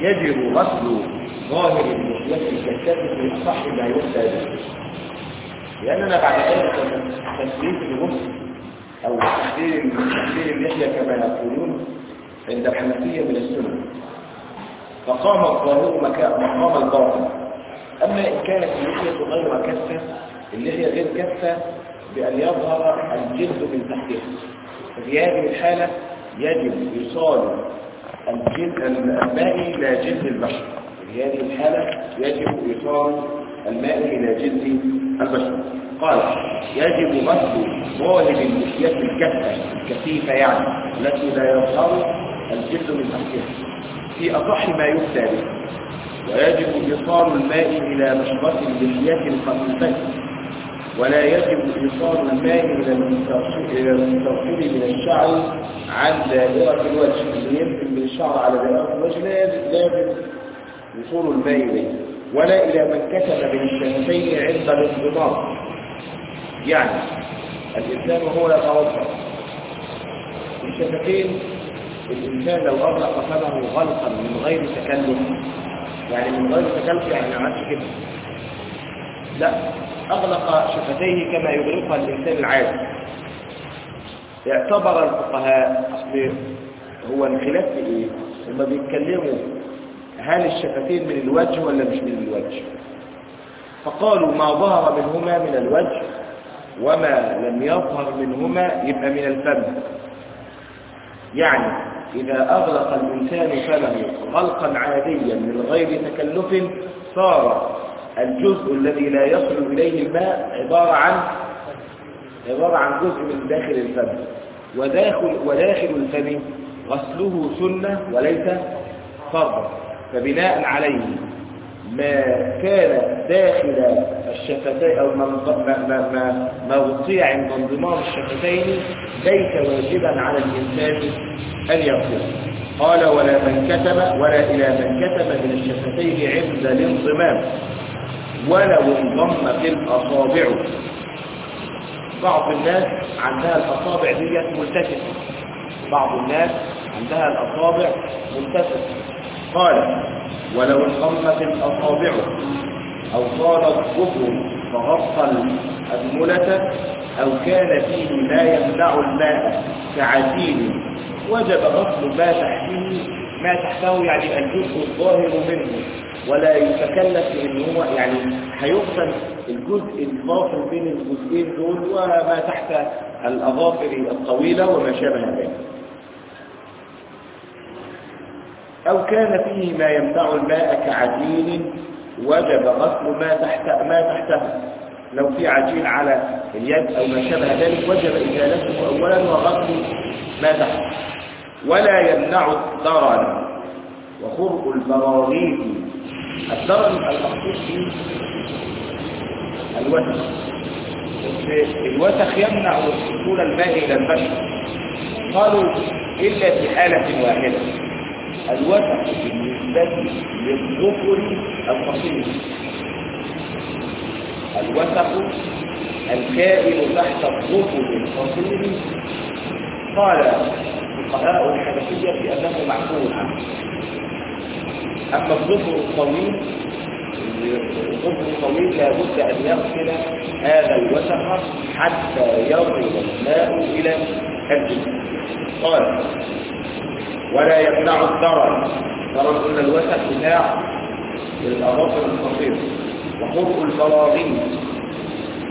يجب غسل ظاهر اللحية الكتاب في أصح ما يفتى به لأننا بعد ذلك تسليم الغسل أو تحليل تحليل اللحية كما يقولون عند الحنفية من السنة. فقام الظاهر مقام الباطن. أما إن كانت اللحية غير كثة اللحية غير كثة بأن يظهر الجلد من تحتها. ففي هذه الحالة يجب إيصال الماء إلى جلد البشر. في هذه الحالة يجب إيصال الماء إلى جلد البشر. قال يجب غسل ظاهر اللحية الكثة الكثيفة يعني التي لا يظهر الجلد من تحتها. في أصح ما يفتى به. ويجب إيصال الماء إلى مشرة اللحية الخفيفة. ولا يجب إيصال الماء إلى المسترسل من الشعر عن دائرة الوجه. اللي يمكن من الشعر على دائرة الوجه لا يجب, وصول الماء إليه. ولا إلى من كتب من الشفتين عند الانضباط. يعني الإنسان وهو يتوضأ. الشفتين الإنسان لو أغلق فمه غلقا من غير تكلف يعني من غير تكلف يعني ما عملش كده. لا. أغلق شفتيه كما يغلقها الإنسان العادي. اعتبر الفقهاء هو الخلاف في إيه؟ هما بيتكلموا هل الشفتين من الوجه ولا مش من الوجه؟ فقالوا ما ظهر منهما من الوجه وما لم يظهر منهما يبقى من الفم. يعني إذا أغلق الإنسان فمه غلقا عاديا من غير تكلف صار الجزء الذي لا يصل إليه الماء عبارة عن عبارة عن جزء من داخل الفم. وداخل, وداخل الفم غسله سنة وليس فرضا. فبناء عليه ما كان داخل الشفتين أو ما, ما, ما, وطيع عند انضمام الشفتين ليس واجبا على الإنسان أن يغسله قال ولا من كتب ولا إلى من كتب من الشفتين عند الانضمام. ولو انضمت الأصابع. بعض الناس عندها الأصابع دي ملتفته بعض الناس عندها الأصابع ملتفته قال ولو انضمت الأصابع أو صارت كفر فغطى الأنملة أو كان فيه ما يمنع الماء كعجين وجب غسل ما تحته ما تحته يعني الجزء الظاهر منه ولا يتكلف إن هو يعني هيغسل الجزء الفاصل بين الجزئين دول وما تحت الأظافر الطويلة وما شابه ذلك. أو كان فيه ما يمنع الماء كعجين وجب غسل ما تحت ما تحته. لو في عجين على اليد أو ما شابه ذلك وجب إزالته اولا وغسل ما تحته. ولا يمنع الضرر. وخرق البراغيث. الضرر المقصود فيه الوسخ الوسخ يمنع وصول الماء إلى البشر. قالوا إلا في حالة واحدة. الوسخ بالنسبة للظفر القصير الوسخ الكائن تحت الظفر القصير قال فقهاء الحنفية بأنه معقول. عنه أما الظفر الطويل الظفر الطويل لابد أن يغسل هذا الوسخ حتى يرغب الماء إلى الجسم قال ولا يمنع الضرر. ضرر قلنا الوسخ بتاع الأظافر القصيرة وحرق البراغين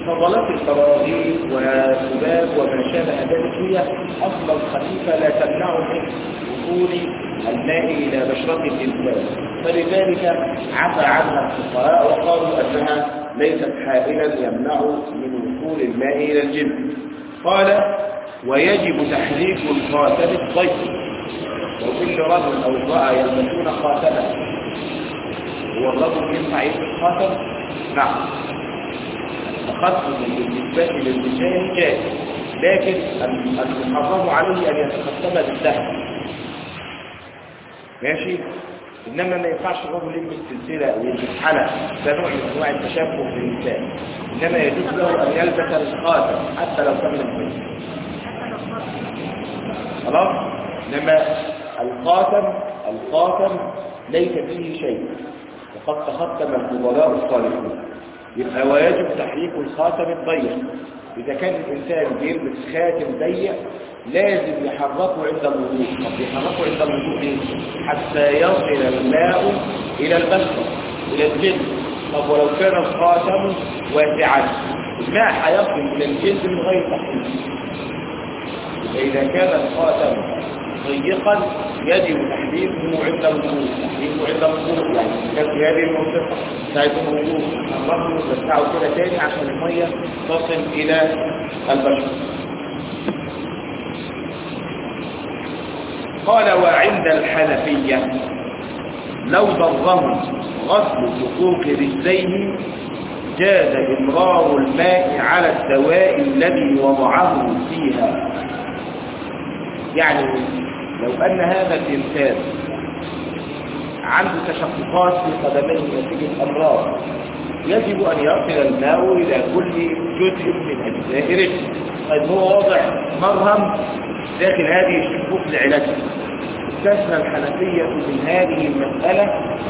فضلات البراغيث والذباب وما شابه ذلك هي أصلا خفيفه لا تمنع من وصول الماء إلى بشرة الإنسان. فلذلك عفى عنها الفقهاء وقالوا أنها ليست حائلا يمنع من وصول الماء إلى الجلد قال ويجب تحريك الخاتم الضيق وكل رجل أو امراه يلبسون خاتما هو الرجل ينفع يلبس خاتم نعم. التخصص بالنسبة للنساء جائز لكن المحرم عليه أن يتختم بالذهب. ماشي؟ إنما ما ينفعش الرجل يلبس سلسلة أو يلبس ده نوع من أنواع التشبه بالنساء إنما يجوز له أن يلبس الخاتم حتى لو كان من خلاص؟ إنما الخاتم الخاتم ليس فيه شيء. وقد تختم الفضلاء الصالحون. يبقى ويجب تحريك الخاتم الضيق إذا كان الإنسان بيلبس خاتم ضيق لازم يحركه عند الوضوء. طب يحركه عند الوضوء ليه؟ حتى يصل الماء إلى البشرة إلى الجلد طب ولو كان الخاتم واسعا الماء هيصل إلى الجلد من غير تحريك. فإذا كان الخاتم ضيقا يجب تحديده عند الوضوء تحديده عند الوضوء يعني في هذه المنطقة ساعة الوضوء الرجل يدفعه كده تاني عشان المية تصل إلى البشرة قال وعند الحنفية لو ضره غسل حقوق رجليه جاز إمرار الماء على الدواء الذي وضعه فيها. يعني لو أن هذا الإنسان عنده تشققات في قدميه نتيجة أمراض يجب أن يصل الماء إلى كل جزء من أجزاء رجله طيب هو وضع مرهم داخل هذه الشقوق لعلاجها. استثنى الحنفية من هذه المسألة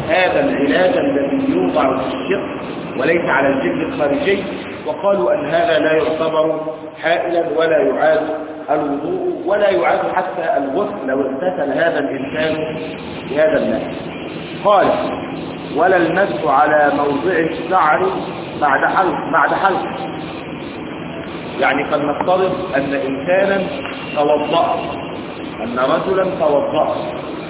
هذا العلاج الذي يوضع في الشق وليس على الجلد الخارجي وقالوا أن هذا لا يعتبر حائلا ولا يعاد الوضوء ولا يعاد حتى الغسل لو اغتسل هذا الإنسان بهذا الماء. قال ولا المس على موضع الشعر بعد حلق بعد حلق. يعني قد نفترض أن إنسانا توضأ أن رجلا توضأ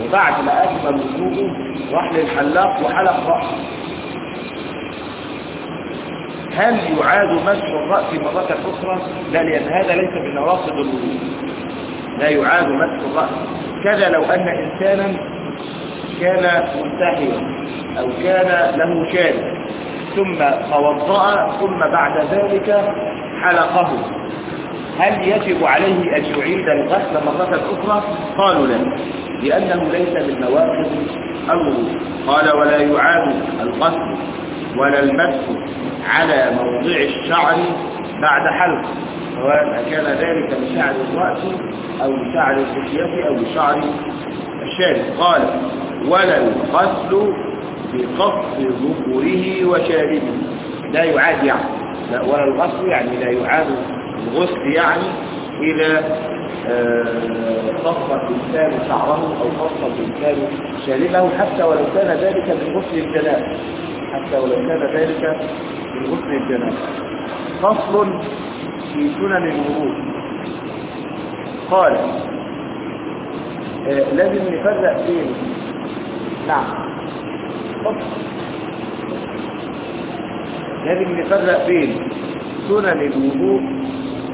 وبعد ما أكمل وضوءه راح للحلاق وحلق رأسه. هل يعاد مسح الرأس مرة أخرى؟ لا لأن هذا ليس من نواقض الوضوء لا يعاد مسح الرأس كذا لو أن إنسانا كان منتهيا أو كان له شارب ثم توضأ ثم بعد ذلك حلقه هل يجب عليه أن يعيد الغسل مرة أخرى؟ قالوا لا لأنه ليس من نواقض الوضوء قال ولا يعاد الغسل ولا المسح على موضع الشعر بعد حلق سواء كان ذلك لشعر الرأس أو لشعر اللحية أو لشعر الشارب. قال ولا الغسل بقص ظهوره وشاربه. لا يعاد يعني لا ولا الغسل يعني لا يعاد الغسل يعني إذا قص الإنسان شعره أو قص الإنسان شاربه حتى ولو كان ذلك من غسل الجناب. حتى ولو كان ذلك من غسل الجناب. فصل في سنن الوضوء. قال آه لازم نفرق بين نعم. لازم نفرق بين سنن الوضوء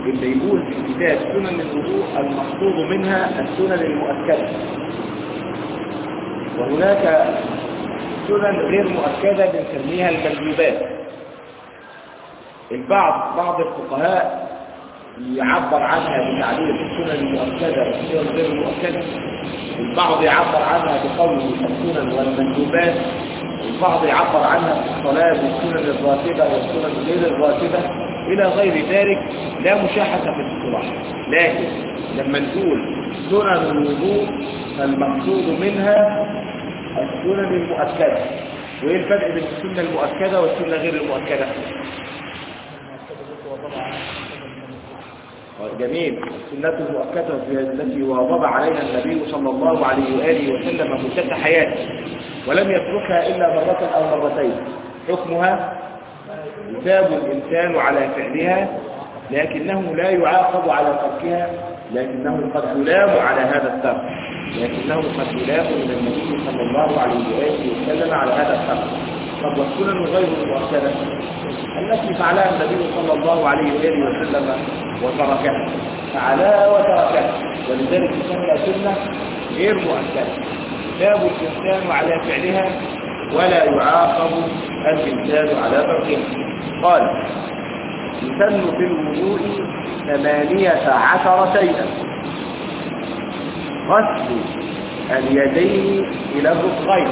اللي يقول في الكتاب سنن الوضوء المقصود منها السنن المؤكدة. وهناك سنن غير مؤكدة بنسميها المندوبات البعض بعض الفقهاء يعبر عنها بتعبير السنن المؤكدة والسنن غير المؤكدة البعض يعبر عنها بقوله السنن والمندوبات البعض يعبر عنها في الصلاة بالسنن الراتبة والسنن غير الراتبة. إلى غير ذلك لا مشاحة في الاصطلاح لكن لما نقول سنن الوضوء فالمقصود منها السنن المؤكدة. وإيه الفرق بين السنة المؤكدة والسنة غير المؤكدة؟ جميل. السنة المؤكدة التي واظب عليها النبي صلى الله عليه وآله وسلم مدة حياته ولم يتركها إلا مرة أو مرتين. حكمها يثاب الإنسان على فعلها لكنه لا يعاقب على تركها لكنه قد يلام على هذا الترك لكنه قد يلام من النبي صلى الله عليه وآله وسلم على هذا الترك. طب والسنن غير المؤكدة التي فعلها النبي صلى الله عليه وآله وسلم وتركها. فعلها وتركها. ولذلك تسمى سنة غير مؤكدة. يثاب الإنسان على فعلها ولا يعاقب الإنسان على تركها قال يسن في الوضوء ثمانية عشر شيئا. غسل اليدين إلى الرفقين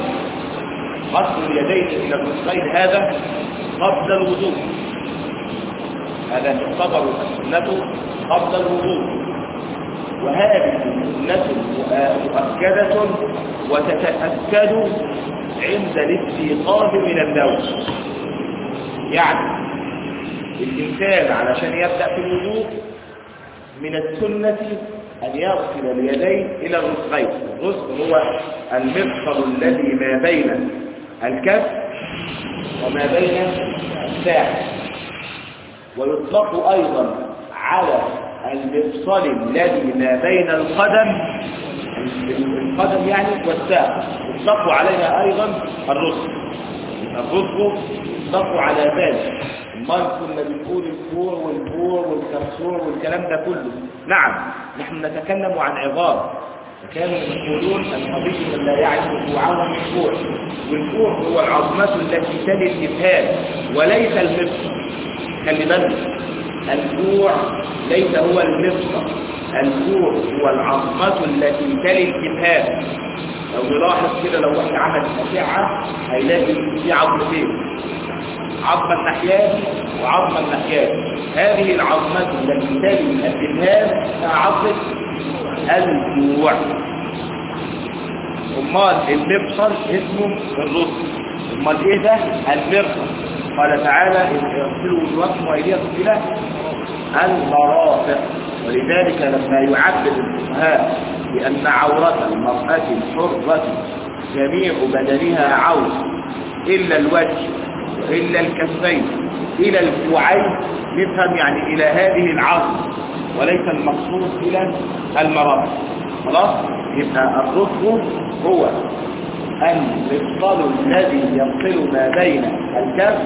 غسل اليدين إلى الرفقين هذا قبل الوضوء. هذا يعتبر السنة قبل الوضوء. وهذه سنة مؤكدة وتتأكد عند الاستيقاظ من النوم. يعني الإنسان علشان يبدأ في الوضوء من السنة أن يغسل اليدين إلى الرسغين الرسغ هو المفصل الذي ما بين الكف وما بين الساعد ويطلق أيضا على المفصل الذي ما بين القدم القدم يعني والساق. يطلق عليها أيضا الرسغ الرسغ يطلق على ذلك. ما كنا بنقول الكور والبور والكرسور والكلام ده كله. نعم نحن نتكلم عن عظام. كانوا يقولون القضية لا يعرف كوعه الكوع والكوع هو العظمة التي تلي الإبهام وليس المفصل. خلي بالك. الكوع ليس هو المفصل الكوع هو العظمة التي تلي الإبهام لو نلاحظ كده لو واحد عمل أشعة هيلاقي في عظمتين عظم النحيات وعظم النحيات هذه العظمات التي تلي الإبهام عظمة الجوع. أمال المبصر اسمه الرسل أمال إيه ده؟ المبصر قال تعالى يغسلوا وجوهكم وأيديكم إلى المرافق. ولذلك لما يعبد الفقهاء بأن عورة المرأة الحره جميع بدنها عورة إلا الوجه وإلا الكفين إلى الكوعين نفهم يعني إلى هذه العظم. وليس المقصود إلى المرافق. خلاص؟ يبقى الركب هو المفصل الذي يفصل ما بين الكف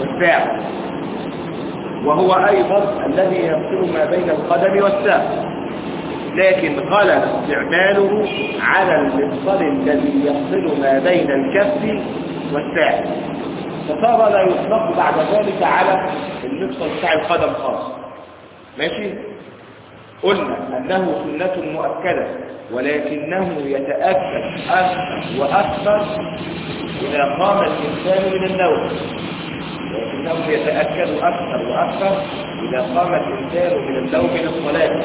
والساق. وهو أيضا الذي يفصل ما بين القدم والساق. لكن غلب استعماله على المفصل الذي يفصل ما بين الكف والساق. فصار لا يطلق بعد ذلك على المفصل بتاع القدم خاص ماشي؟ قلنا أنه سنة مؤكدة ولكنه يتأكد أكثر وأكثر إذا قام الإنسان من النوم. ولكنه يتأكد أكثر وأكثر إذا قام الإنسان من النوم للصلاة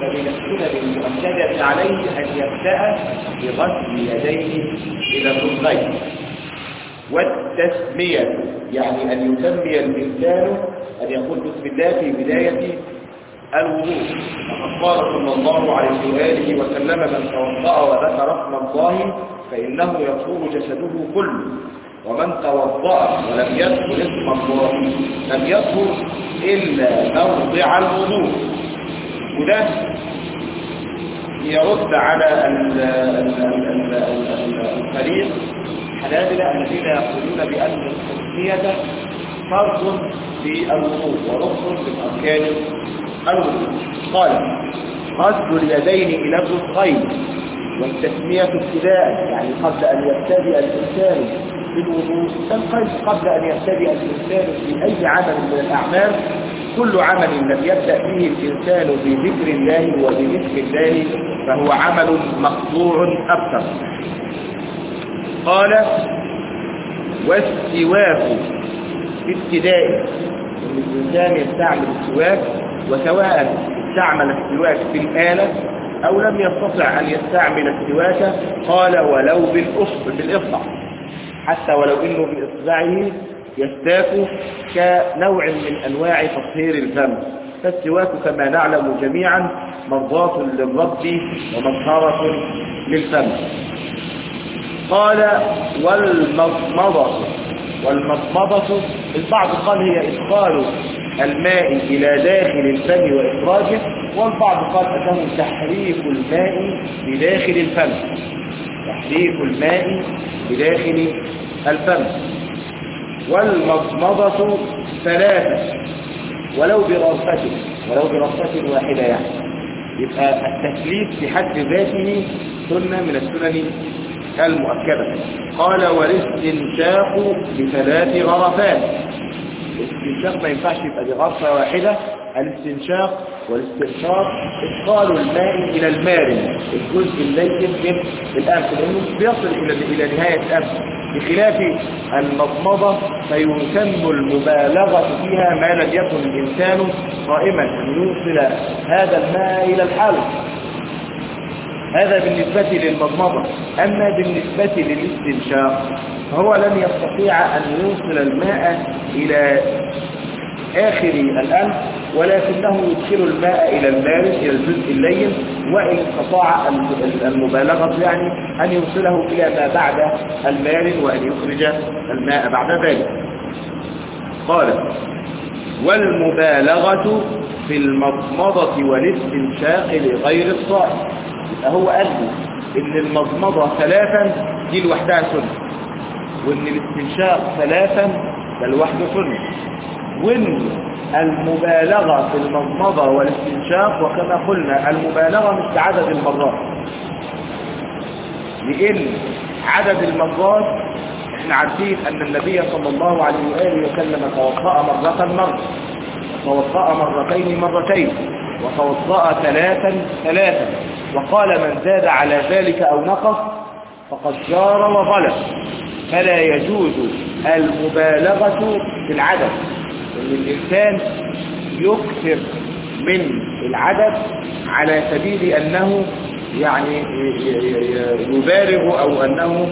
فمن السنن المؤكدة عليه أن يبدأ بغسل يديه إلى الركبين. والتسمية يعني أن يسمي الإنسان أن يقول بسم الله في بداية الوضوء فقد قال صلى الله عليه وآله وسلم من توضأ وذكر اسم الله فإنه يطهر جسده كله. ومن توضأ ولم يذكر اسم الله لم يطهر إلا موضع الوضوء. وده يرد على الفريق الحنابلة الذين يقولون بأن التسمية فرض في الوضوء وركن من أركان الوضوء قال غسل اليدين إلى الرفقين والتسمية ابتداء. يعني قبل أن يبتدئ الإنسان في الوضوء قبل أن يبتدئ الإنسان في أي عمل من الأعمال كل عمل لم يبدأ فيه الإنسان بذكر الله وبذكر الله فهو عمل مقطوع أبتر. قال والسواك في ابتدائه الإنسان يستعمل السواك وسواء استعمل السواك في الآلة أو لم يستطع أن يستعمل السواك قال ولو بالأصل بالإصبع. حتى ولو إنه بإصبعه يستاك كنوع من أنواع تطهير الفم. فالسواك كما نعلم جميعا مرضاة للرب ومطهرة للفم. قال والمضمضة. والمضمضة البعض قال هي إدخال الماء إلى داخل الفم وإخراجه والبعض قال أنه تحريك الماء بداخل الفم. تحريك الماء بداخل الفم. والمضمضة ثلاثة ولو برصة ولو برصة واحدة يعني. يبقى التكليف في حد ذاته سنة من السنن المؤكدة. قال والاستنشاق بثلاث غرفات. الاستنشاق ما ينفعش يبقى بغرفة واحدة الاستنشاق والاستنشاق إدخال الماء إلى المارن الجزء اللين من الأنف لأنه بيصل إلى نهاية الأنف. بخلاف المضمضة فيسمى المبالغة فيها ما لم يكن الإنسان صائما أن يوصل هذا الماء إلى الحلق. هذا بالنسبة للمضمضة. أما بالنسبة للاستنشاق فهو لم يستطيع أن يوصل الماء إلى آخر الأنف ولكنه يدخل الماء إلى المارد إلى الجزء اللين وإن استطاع المبالغة يعني أن يوصله إلى ما بعد المارد وأن يخرج الماء بعد ذلك. قال والمبالغة في المضمضة والاستنشاق لغير الصائم هو قال إن المضمضة ثلاثا دي لوحدها سنة. وإن الاستنشاق ثلاثا ده لوحده سنة. وإن المبالغة في المضمضة والاستنشاق وكما قلنا المبالغة مش بعدد المرات لأن عدد المرات إحنا عارفين أن النبي صلى الله عليه وآله وسلم توضأ مرة مرة. وتوضأ مرتين مرتين. وتوضأ ثلاثا ثلاثا. وقال من زاد على ذلك أو نقص فقد جار وظلم. فلا يجوز المبالغة في العدد. إن الإنسان يكثر من العدد على سبيل أنه يعني يبالغ أو أنه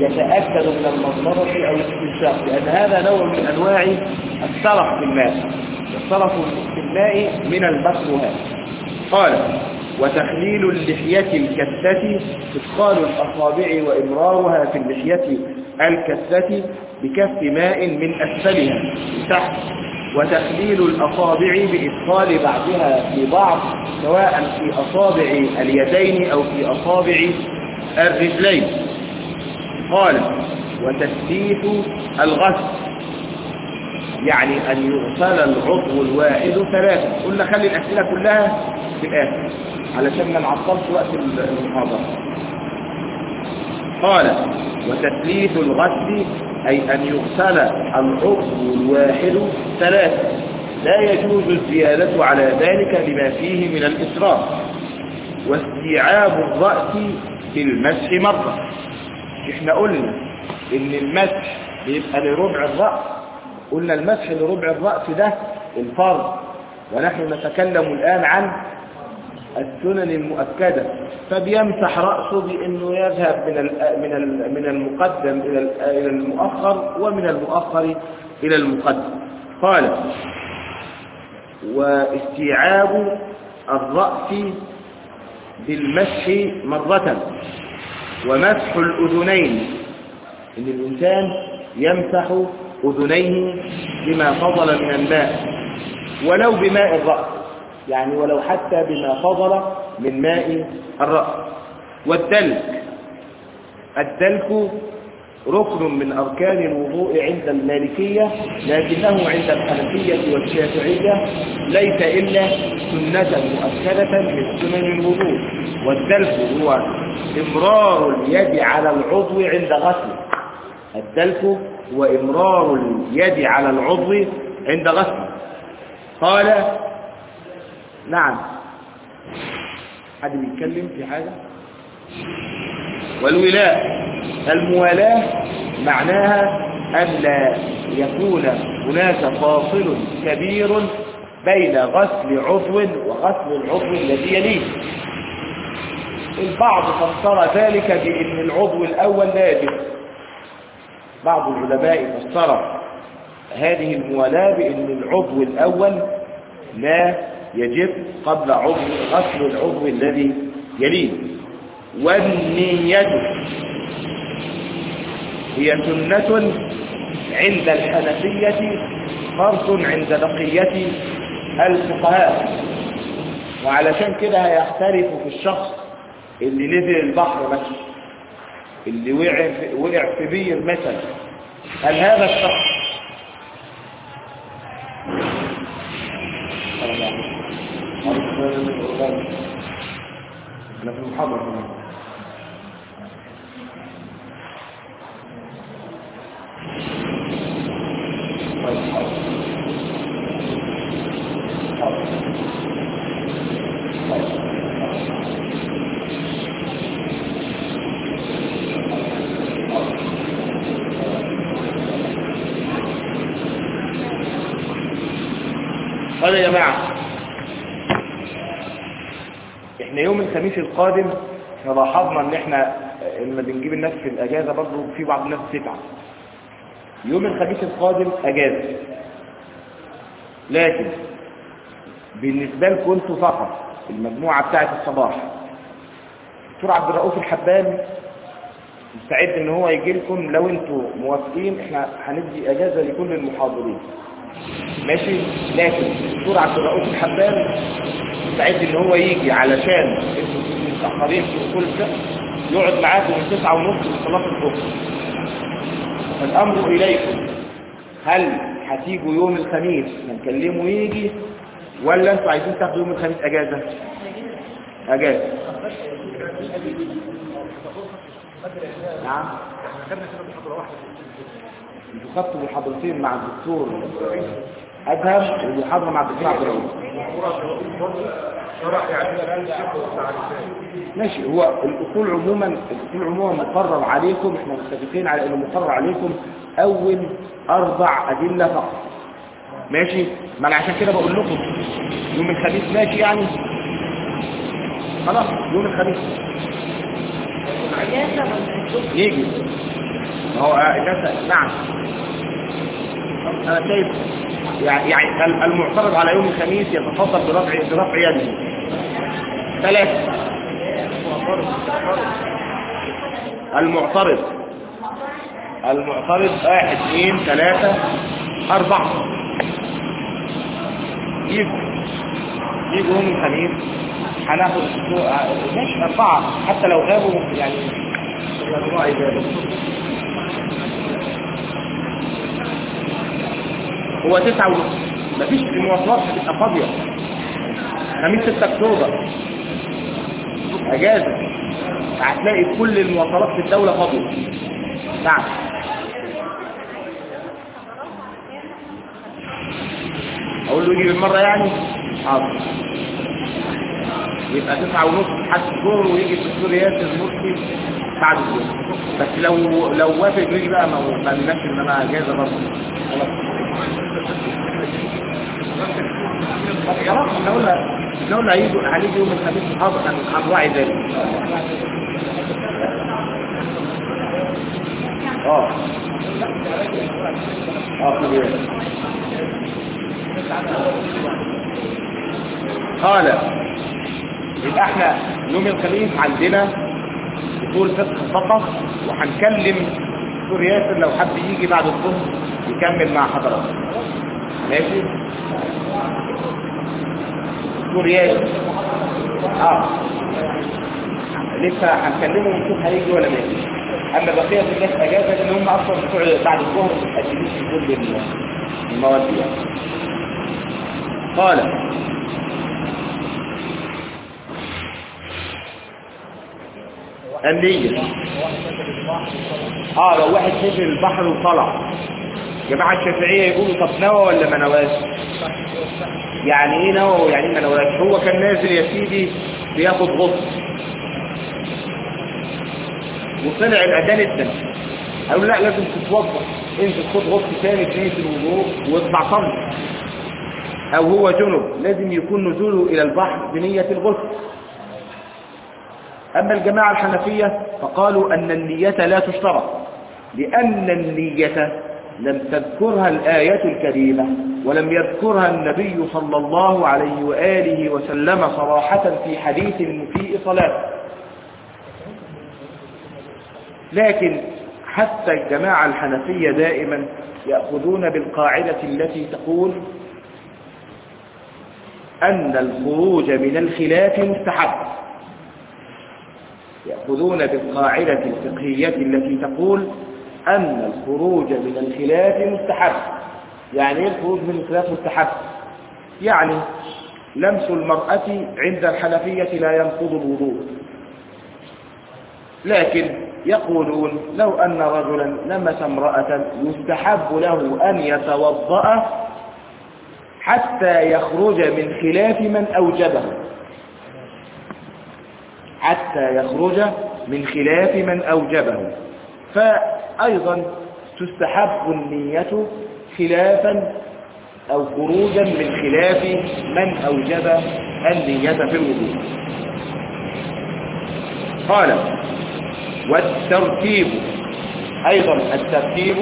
يتأكد من المضمرة أو الاستنشاق. لأن هذا نوع من أنواع السرف في الماء. السرف في الماء من المكروهات قال وتخليل اللحية الكثة إدخال الأصابع وإمرارها في اللحية الكثة بكف ماء من أسفلها تحت وتخليل الأصابع بإدخال بعضها في بعض سواء في أصابع اليدين أو في أصابع الرجلين. قال وتثبيت الغسل يعني أن يغسل العضو الواحد ثلاثة. قلنا خلي الأسئلة كلها في الآخر. علشان ما نعطلش وقت المحاضرة. قال وتثليث الغسل أي أن يغسل العضو الواحد ثلاثة. لا يجوز الزيادة على ذلك لما فيه من الإسراف. واستيعاب الرأس في المسح مرة. إحنا قلنا إن المسح بيبقى لربع الرأس. قلنا المسح لربع الرأس ده الفرض. ونحن نتكلم الآن عن السنن المؤكدة. فبيمسح رأسه بأنه يذهب من من من المقدم إلى المؤخر ومن المؤخر إلى المقدم. قال واستيعاب الرأس بالمسح مرة ومسح الأذنين. إن الإنسان يمسح أذنيه بما فضل من الماء ولو بماء الرأس. يعني ولو حتى بما فضل من ماء الرأس. والدلك. الدلك ركن من أركان الوضوء عند المالكية لكنه عند الحنفية والشافعية ليس إلا سنة مؤكدة من سنن الوضوء. والدلك هو إمرار اليد على العضو عند غسله. الدلك هو إمرار اليد على العضو عند غسله. قال نعم. حد بيتكلم في حاجة؟ والولاء. الموالاة معناها أن لا يكون هناك فاصل كبير بين غسل عضو وغسل العضو الذي يليه. البعض فسر ذلك بأن العضو الأول يجب بعض العلماء فسر هذه الموالاة بأن العضو الأول لا يجب قبل عضو غسل العضو الذي يليه. والنية هي سنة عند الحنفية فرض عند بقية الفقهاء. وعلشان كده هيختلف في الشخص اللي نزل البحر مثلا اللي وقع في, وقع في بير مثلا. هل هذا الشخص إحنا في المحاضرة كمان هذا يا جماعة. إحنا يوم الخميس القادم لاحظنا ان إحنا لما بنجيب الناس في الاجازة برضو في بعض الناس بتتعب. يوم الخميس القادم اجازة. لكن بالنسبة لكم أنتوا فقط المجموعة بتاعة الصباح. دكتور عبد الرؤوف الحبان مستعد ان هو يجي لكم لو أنتوا موافقين إحنا هندي اجازة لكل المحاضرين. ماشي؟ لكن عبد الرؤوف الحبان مستعد إن هو يجي علشان أنتوا في كل شهر يقعد معاكم من تسعة ونص لصلاة الظهر. الامر إليكم. هل هتيجوا يوم الخميس نكلمه يجي ولا أنتوا عايزين تاخدوا يوم الخميس إجازة؟ إجازة. نعم. أنتوا خدتوا محاضرتين مع الدكتور أدهم ومحاضره مع الدكتور عبد الرؤوف. ماشي هو الأصول عموما الأصول عموما مقرر عليكم إحنا متفقين على إنه مقرر عليكم أول أربع أدلة فقط. ماشي؟ ما أنا عشان كده بقول لكم يوم الخميس ماشي يعني؟ خلاص يوم الخميس. يجي. ما هو الناس نعم. أنا شايف يعني يعني المعترض على يوم الخميس يتفضل برفع برفع يده. ثلاثة. المعترض. المعترض واحد اثنين ثلاثة أربعة. يجوا. يجوا يوم الخميس. هناخد ماشي أربعة. حتى لو غابوا يعني الرأي ذلك هو تسعة ونص مفيش المواصلات هتبقى فاضية خميس 6 أكتوبر. أجازة. هتلاقي كل المواصلات في الدولة فاضية. نعم. أقول له يجي بالمرة يعني؟ حاضر. يبقى تسعة ونص لحد الظهر ويجي الدكتور ياسر مرسي بعد الظهر. بس لو لو وافق يجي بقى ما هو ما ان أنا أجازة برضه. خلاص. خلاص إحنا قلنا إحنا قلنا هنيجي يوم الخميس حاضر هنراعي ذلك آه آه قال يبقى إحنا يوم الخميس عندنا اصول فقه فقط وهنكلم دكتور ياسر لو حب يجي بعد الظهر يكمل مع حضرتك ماشي؟ ياسر آه. لسه هنكلمه ونشوف هيجي ولا ما يجيش أما بقية الناس اجازه لأن هم أصلا بتوع بعد الظهر متقدمين في كل المواد دي. قال. النية. آه لو واحد نزل البحر وطلع. جماعة الشافعية يقولوا طب نوى ولا ما نواش؟ يعني إيه نوى ويعني إيه ما نواش؟ هو كان نازل يا سيدي بياخد غطس وطلع الأذان الثاني قالوا لا لازم تتوضأ. انزل خد غطس ثاني تنية الوضوء واطلع صلي أو هو جنب. لازم يكون نزوله إلى البحر بنية الغسل أما الجماعة الحنفية فقالوا أن النية لا تشترط. لأن النية لم تذكرها الآية الكريمة ولم يذكرها النبي صلى الله عليه وآله وسلم صراحة في حديث المسيء صلاة. لكن حتى الجماعة الحنفية دائما يأخذون بالقاعدة التي تقول أن الخروج من الخلاف مستحب. يأخذون بالقاعدة الفقهية التي تقول أن الخروج من الخلاف مستحب. يعني إيه الخروج من الخلاف مستحب؟ يعني لمس المرأة عند الحنفية لا ينقض الوضوء. لكن يقولون لو أن رجلا لمس امرأة يستحب له أن يتوضأ حتى يخرج من خلاف من أوجبه. حتى يخرج من خلاف من أوجبه. فأيضا تستحب النية خلافا أو خروجا من خلاف من أوجب النية في الوضوء. قال والترتيب أيضا الترتيب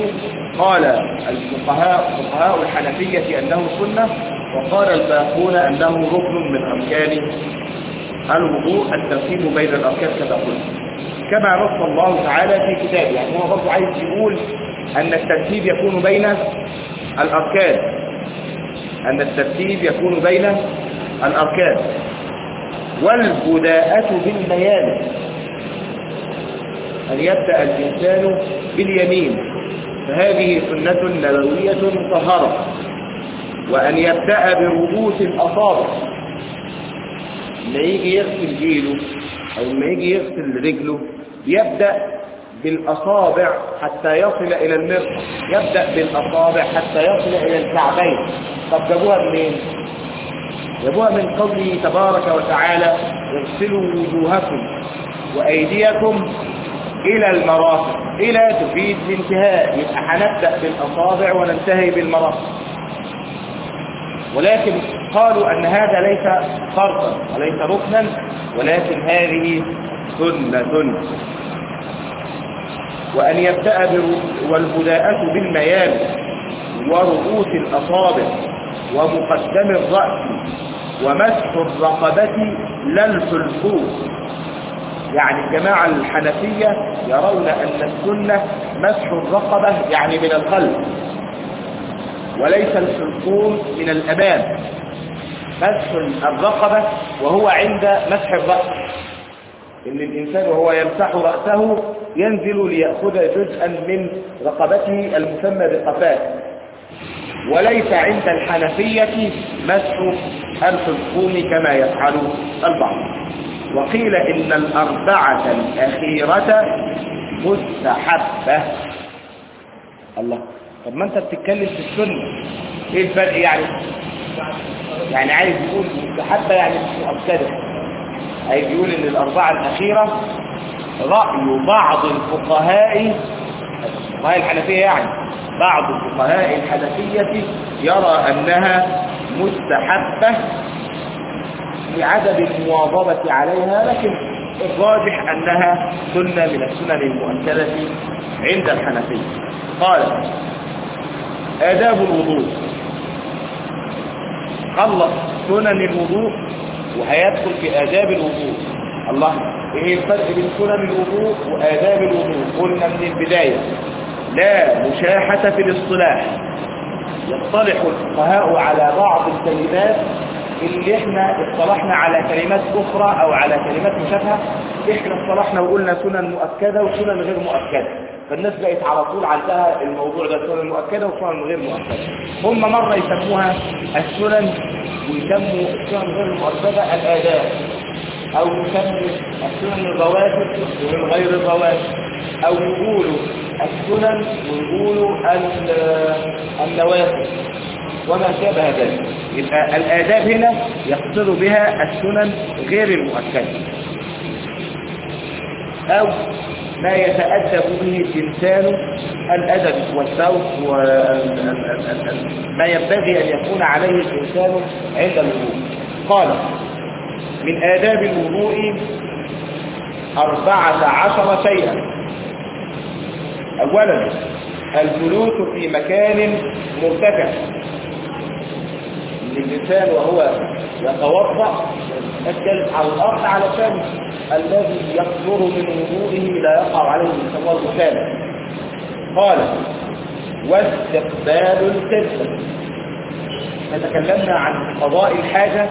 قال الفقهاء فقهاء الحنفية أنه سنة وقال الباقون أنه ركن من أركان الوضوء الترتيب بين الأركان كما قلت. كما نص الله تعالى في كتابه. يعني هو برضه عايز يقول أن الترتيب يكون بين الأركان. أن الترتيب يكون بين الأركان. والبداءة بالميامن أن يبدأ الإنسان باليمين. فهذه سنة نبوية مطهرة وأن يبدأ برؤوس الأصابع. لما يجي يغسل جيله أو لما يجي يغسل رجله يبدأ بالأصابع حتى يصل إلى المرفق. يبدأ بالأصابع حتى يصل إلى الكعبين. طب جابوها منين؟ جابوها من قوله تبارك وتعالى اغسلوا وجوهكم وأيديكم إلى المرافق. إلى تفيد الانتهاء. يبقى هنبدأ بالأصابع وننتهي بالمرافق. ولكن قالوا أن هذا ليس فرضا وليس ركنا ولكن هذه سنة. وأن يبدأ والبداءة بالميال ورؤوس الأصابع ومقدم الرأس ومسح الرقبة لا الحلقوم يعني الجماعة الحنفية يرون أن السنة مسح الرقبة يعني من الخلف وليس الحلقوم من الأمام مسح الرقبة وهو عند مسح الرأس. إن الإنسان وهو يمسح رأسه ينزل ليأخذ جزءا من رقبته المسمى بقفاه وليس عند الحنفية مسح الحلقوم كما يفعل البعض. وقيل إن الأربعة الأخيرة مستحبة. الله. طب ما أنت بتتكلم في السنة. إيه الفرق يعني؟ يعني عايز يقول مستحبة يعني مؤكدة عايز يقول إن الأربعة الأخيرة رأي بعض الفقهاء الفقهاء الحنفية يعني بعض الفقهاء الحنفية يرى أنها مستحبة لعدم المواظبة عليها لكن الراجح أنها سنة من السنن المؤكدة عند الحنفية. قال آداب الوضوء. خلص سنن الوضوء وهيدخل في آداب الوضوء. الله إيه الفرق بين سنن الوضوء وآداب الوضوء؟ قلنا من البداية لا مشاحة في الاصطلاح. يصطلح الفقهاء على بعض الكلمات اللي إحنا اصطلحنا على كلمات أخرى أو على كلمات مشابهة. إحنا اصطلحنا وقلنا سنن مؤكدة وسنن غير مؤكدة. فالناس بقت على طول عندها الموضوع ده سنن مؤكدة وسنن غير مؤكدة. هم مرة يسموها السنن ويسموا السنن غير المؤكده الآداب أو يسموا السنن الرواتب ومن غير الرواتب أو يقولوا السنن ويقولوا ال- النوافل وما شابه ذلك. يبقى الآداب هنا يقصد بها السنن غير المؤكدة. أو ما يتأدب به الإنسان الأدب والذوق وما ينبغي أن يكون عليه الإنسان عند الوضوء. قال من آداب الوضوء أربعة عشر شيئا. أولا الجلوس في مكان مرتفع. الإنسان وهو يتوضأ يتجلس على الأرض علشان الذي يصدر من وضوئه لا يقع عليه بسبب الغسالة قال واستقبال القبلة تكلمنا عن قضاء الحاجة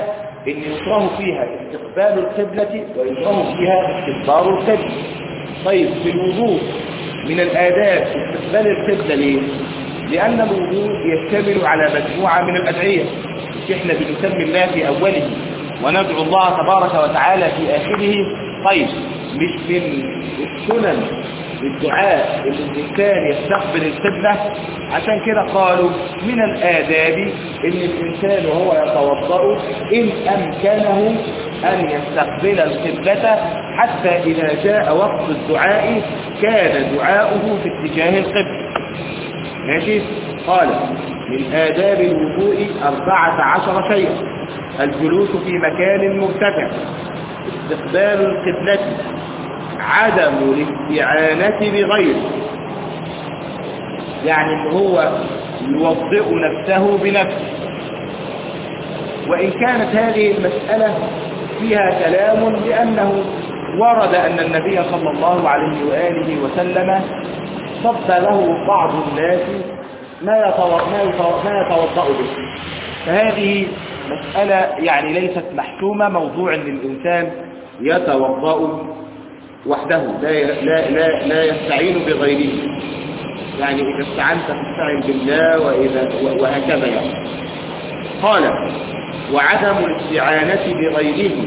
إن يكره فيها استقبال القبلة ويكره فيها استدبار القبلة طيب في الوضوء من الآداب استقبال القبلة ليه؟ لأن الوضوء يشتمل على مجموعة من الأدعية. إحنا بنسمي الله في أوله. وندعو الله تبارك وتعالى في آخره. طيب مش من السنن الدعاء اللي الإنسان يستقبل القبلة عشان كده قالوا من الآداب إن الإنسان وهو يتوضأ إن أمكنه أن يستقبل القبلة حتى إذا جاء وقت الدعاء كان دعاؤه في اتجاه القبلة. ماشي؟ قال من آداب الوضوء أربعة عشر شيئا الجلوس في مكان مرتفع استقبال القبلة عدم الاستعانة بغيره يعني إن هو يوضئ نفسه بنفسه. وإن كانت هذه المسألة فيها كلام لأنه ورد أن النبي صلى الله عليه وآله وسلم صب له بعض الناس ما يتوضأ به. فهذه مسألة يعني ليست محسومة موضوع للإنسان يتوضأ وحده لا لا لا, لا يستعين بغيره. يعني إذا استعنت فاستعن بالله وإذا وهكذا يعني. قال وعدم الاستعانة بغيره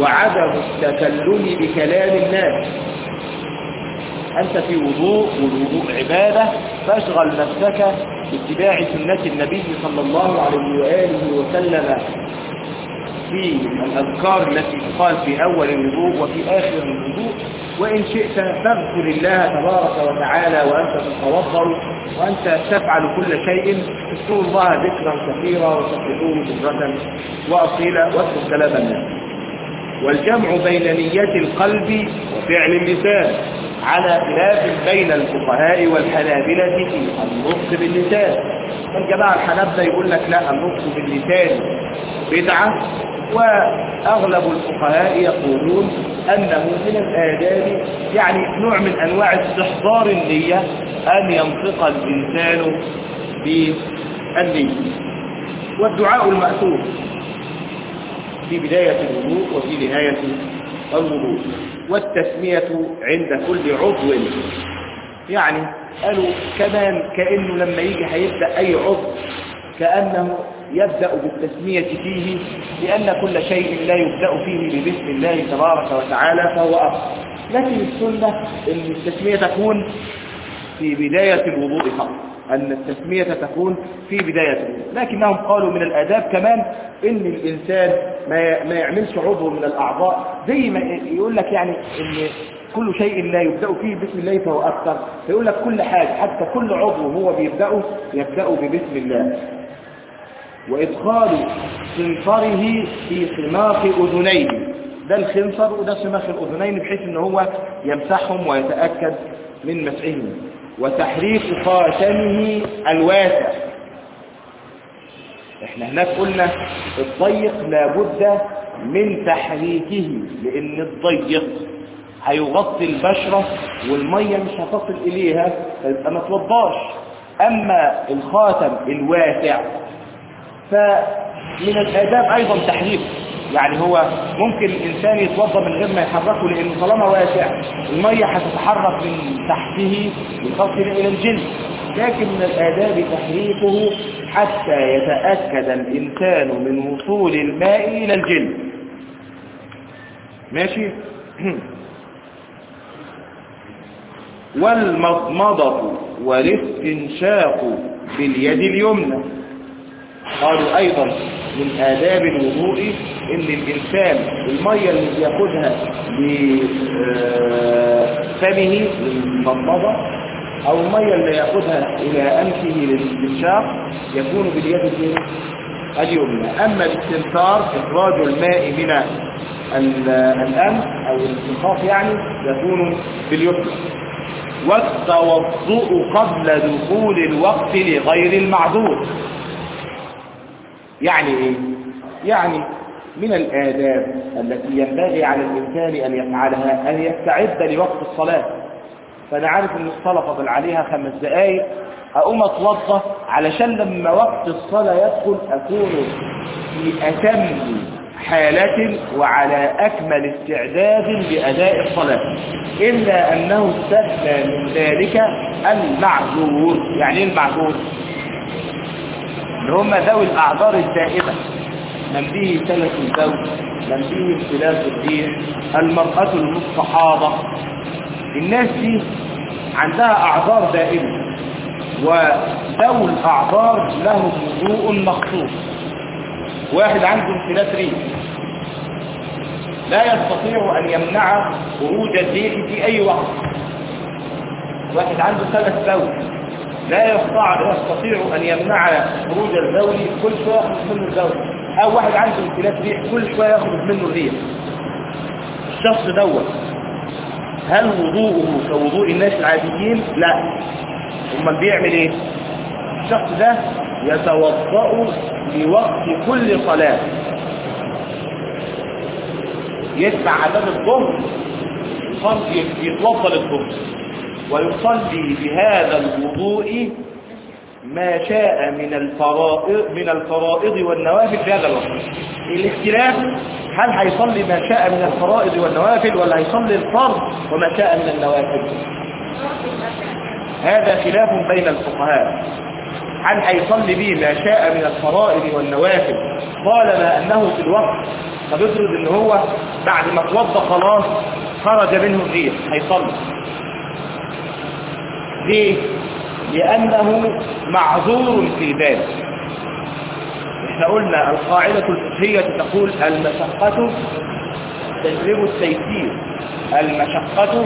وعدم التكلم بكلام الناس. أنت في وضوء والوضوء عبادة فاشغل نفسك باتباع سنة النبي صلى الله عليه وآله وسلم في الأذكار التي تقال في أول الوضوء وفي آخر الوضوء. وإن شئت فاذكر الله تبارك وتعالى وأنت تتوضأ وأنت تفعل كل شيء. اذكر الله ذكرا كثيرا وسبحوه بكرة وأصيلا واترك كلام الناس والجمع بين نية القلب وفعل اللسان. على خلاف بين الفقهاء والحنابلة في النطق باللسان. الجماعة الحنابلة يقول لك لا النطق باللسان بدعة وأغلب الفقهاء يقولون أنه من الآداب يعني نوع من أنواع استحضار النية أن ينطق الإنسان بالنية. والدعاء المأثور في بداية الوضوء وفي نهاية الوضوء والتسمية عند كل عضو. يعني قالوا كمان كأنه لما يجي هيبدأ أي عضو كأنه يبدأ بالتسمية فيه لأن كل شيء لا يبدأ فيه ببسم الله تبارك وتعالى فهو أفضل لكن السنة أن التسمية تكون في بداية الوضوء فقط. التسمية تكون في بداية. لكنهم قالوا من الآداب كمان أن الإنسان ما ما يعملش عضو من الأعضاء زي ما يقول لك يعني أن كل شيء لا يبدأ فيه بسم الله فهو أكثر. فيقول لك كل حاجة حتى كل عضو هو بيبدأه يبدأ ببسم الله. وإدخال خنصره في خماق أذنيه ده الخنصر وده خماق الأذنين بحيث إن هو يمسحهم ويتأكد من مسحهم. وتحريك خاتمه الواسع. إحنا هناك قلنا الضيق لابد من تحريكه لأن الضيق هيغطي البشرة والمية مش هتصل إليها فيبقى ما توضاش. أما الخاتم الواسع فمن الآداب أيضا تحريك يعني هو ممكن الإنسان يتوضأ من غير ما يحركه لأنه طالما واسع المية هتتحرك من تحته لتصل إلى الجلد. لكن من الآداب تحريكه حتى يتأكد الإنسان من وصول الماء إلى الجلد. ماشي؟ والمضمضة والإستنشاق باليد اليمنى. قالوا أيضا من آداب الوضوء إن الإنسان المية اللي بياخدها لفمه للمضمضة أو المية اللي ياخدها إلى أنفه للاستنشاق يكون باليد اليمنى أما الاستنثار إخراج الماء من الأنف أو الاستنخاف يعني يكون باليمنى والتوضؤ قبل دخول الوقت لغير المعذور. يعني إيه؟ يعني من الآداب التي ينبغي على الإنسان أن يفعلها أن يستعد لوقت الصلاة. فأنا عارف أن الصلاة فضل عليها خمس دقايق. أقوم أتوضى علشان لما وقت الصلاة يدخل أكون في أتم حالة وعلى أكمل استعداد لأداء الصلاة. إلا أنه استثنى من ذلك المعذور. يعني إيه المعذور؟ اللي هم ذوي الأعذار الدائمة. من به سلف الزوج من به اختلاف الدين المرأة المستحاضة. الناس دي عندها أعذار دائمة وذوي الأعذار لهم وضوء مخصوص. واحد عنده انفلات ريح لا يستطيع أن يمنع خروج الريح في أي وقت. واحد عنده ثلاث زوج. لا يستطيع أن يمنع خروج البول كل شوية يخرج منه البول. أو واحد عنده امتلاك ريح كل شوية يخرج منه الريح. الشخص دوت هل وضوءه كوضوء الناس العاديين؟ لا. أمال بيعمل إيه؟ الشخص ده يتوضأ لوقت كل صلاة. يسمع عدد الظهر يتوضأ للظهر. ويصلي بهذا الوضوء ما شاء من الفرائض من الفرائض والنوافل في هذا الوقت الاختلاف هل هيصلي ما شاء من الفرائض والنوافل ولا هيصلي الفرض وما شاء من النوافل؟ هذا خلاف بين الفقهاء. هل هيصلي به ما شاء من الفرائض والنوافل؟ طالما أنه في الوقت. طب ان هو بعد ما اتوضى خلاص خرج منه الريح هيصلي. ليه لأنه معذور في ذلك. إحنا قلنا القاعدة الفقهية تقول المشقة تجلب التيسير. المشقة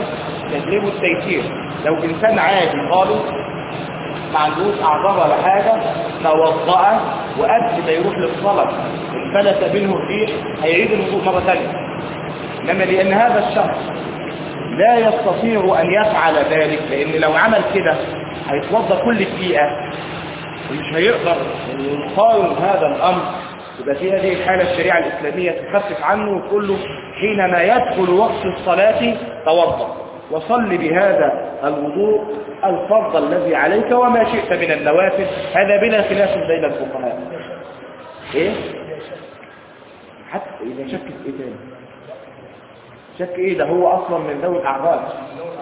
تجلب التيسير. لو إنسان عادي خالص ما عندوش أعذار ولا حاجة توضأ وقبل ما يروح للصلاة. انفلت منه الريح هيعيد الوضوء مرة ثانية إنما لأن هذا الشخص لا يستطيع أن يفعل ذلك لأن لو عمل كده هيتوضأ كل دقيقة. ومش هيقدر يقاوم هذا الأمر. يبقى في هذه الحالة الشريعة الإسلامية تخفف عنه وتقول له حينما يدخل وقت الصلاة توضأ. وصل بهذا الوضوء الفرض الذي عليك وما شئت من النوافل. هذا بلا خلاف بين الفقهاء. إيه؟ حتى إذا شك في إيه تاني؟ شك إيه؟ ده هو أصلا من ذوي الأعذار.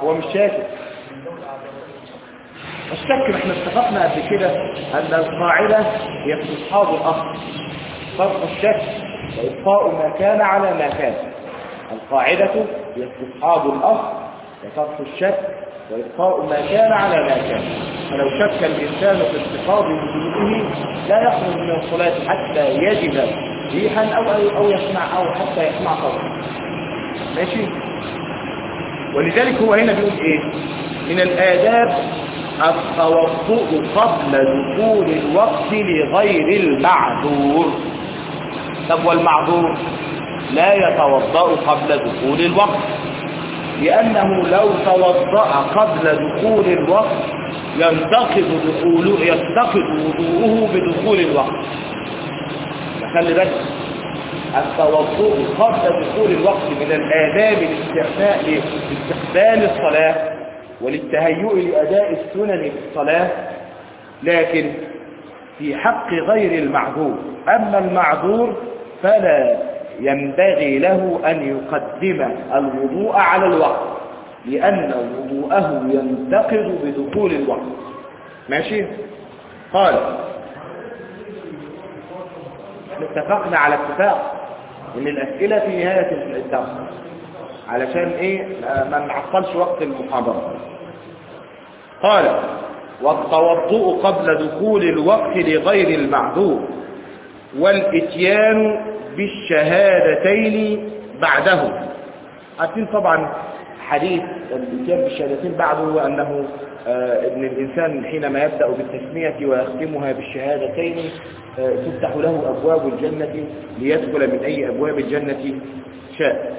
هو مش شاكك الشك إحنا اتفقنا قبل كده أن القاعدة هي استصحاب الاصل فرق الشك وإبقاء ما كان على ما كان. القاعدة هي استصحاب الاصل وفرق الشك وإبقاء ما كان على ما كان. فلو شك الإنسان في اتخاذ وجوده لا يخرج من الصلاة حتى يجد ريحا أو, أو يسمع أو حتى يسمع صوتا ماشي؟ ولذلك هو هنا بيقول إيه؟ من الآداب التوضؤ قبل دخول الوقت لغير المعذور. طب والمعذور؟ لا يتوضأ قبل دخول الوقت. لأنه لو توضأ قبل دخول الوقت ينتقد دخوله ينتقد وضوءه بدخول الوقت. خلي بالك. التوضؤ قبل دخول الوقت من الآداب الاستعفاء لاستقبال الصلاة وللتهيؤ لأداء السنن في الصلاة لكن في حق غير المعذور. أما المعذور فلا ينبغي له أن يقدم الوضوء على الوقت لأن وضوءه ينتقض بدخول الوقت. ماشي؟ قال اتفقنا على اتفاق. ان الأسئلة في نهاية الدرس علشان إيه؟ ما نعطلش وقت المحاضرة. قال والتوضؤ قبل دخول الوقت لغير المعذور والإتيان بالشهادتين بعده. عارفين طبعا حديث الإتيان بالشهادتين بعده آه إن الإنسان حينما يبدأ بالتسمية ويختمها بالشهادتين آه تفتح له أبواب الجنة ليدخل من أي أبواب الجنة شاء.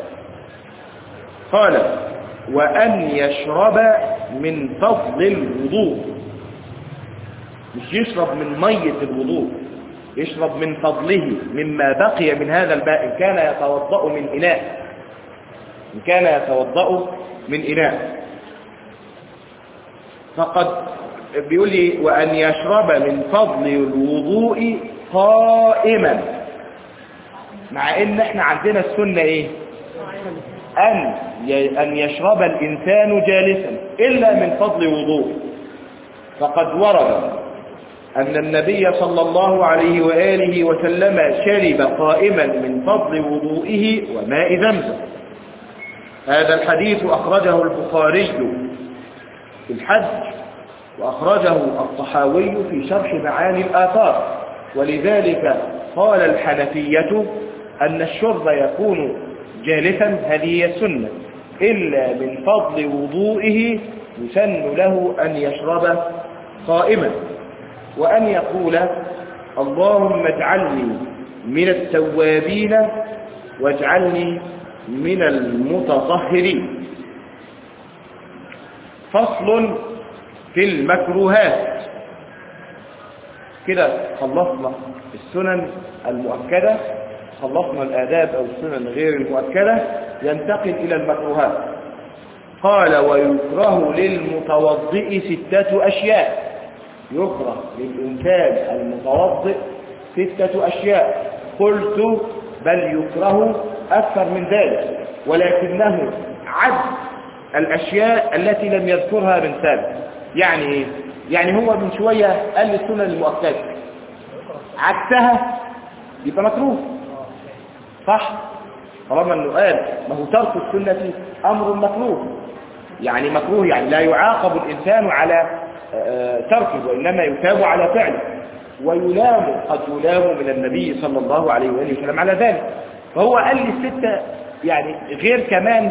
قال وأن يشرب من فضل الوضوء. مش يشرب من مية الوضوء يشرب من فضله مما بقي من هذا الماء إن كان يتوضأ من إناء إن كان يتوضأ من إناء. فقد بيقول لي وأن يشرب من فضل الوضوء قائما. مع إن إحنا عندنا السنة إيه؟ أن أن يشرب الإنسان جالسا إلا من فضل وضوء فقد ورد أن النبي صلى الله عليه وآله وسلم شرب قائما من فضل وضوئه وماء زمزم هذا الحديث أخرجه البخاري. في الحج وأخرجه الطحاوي في شرح معاني الآثار. ولذلك قال الحنفية أن الشرب يكون جالسا هذه السنة إلا من فضل وضوئه يسن له أن يشرب قائما. وأن يقول اللهم اجعلني من التوابين واجعلني من المتطهرين. فصل في المكروهات. كده خلصنا السنن المؤكدة خلصنا الآداب أو السنن غير المؤكدة ينتقل إلى المكروهات. قال ويكره للمتوضئ ستة أشياء. يكره للإنسان المتوضئ ستة أشياء. قلت بل يكره أكثر من ذلك ولكنه عد الأشياء التي لم يذكرها من سابق يعني إيه؟ يعني هو من شوية قال السنة المؤكدة عكسها؟ يبقى مكروه. صح؟ طالما إنه قال ما هو ترك السنة أمر مكروه. يعني مكروه يعني لا يعاقب الإنسان على تركه وإنما يثاب على فعله. ويلام قد يلام من النبي صلى الله عليه وآله وسلم على ذلك. فهو قال لي الستة يعني غير كمان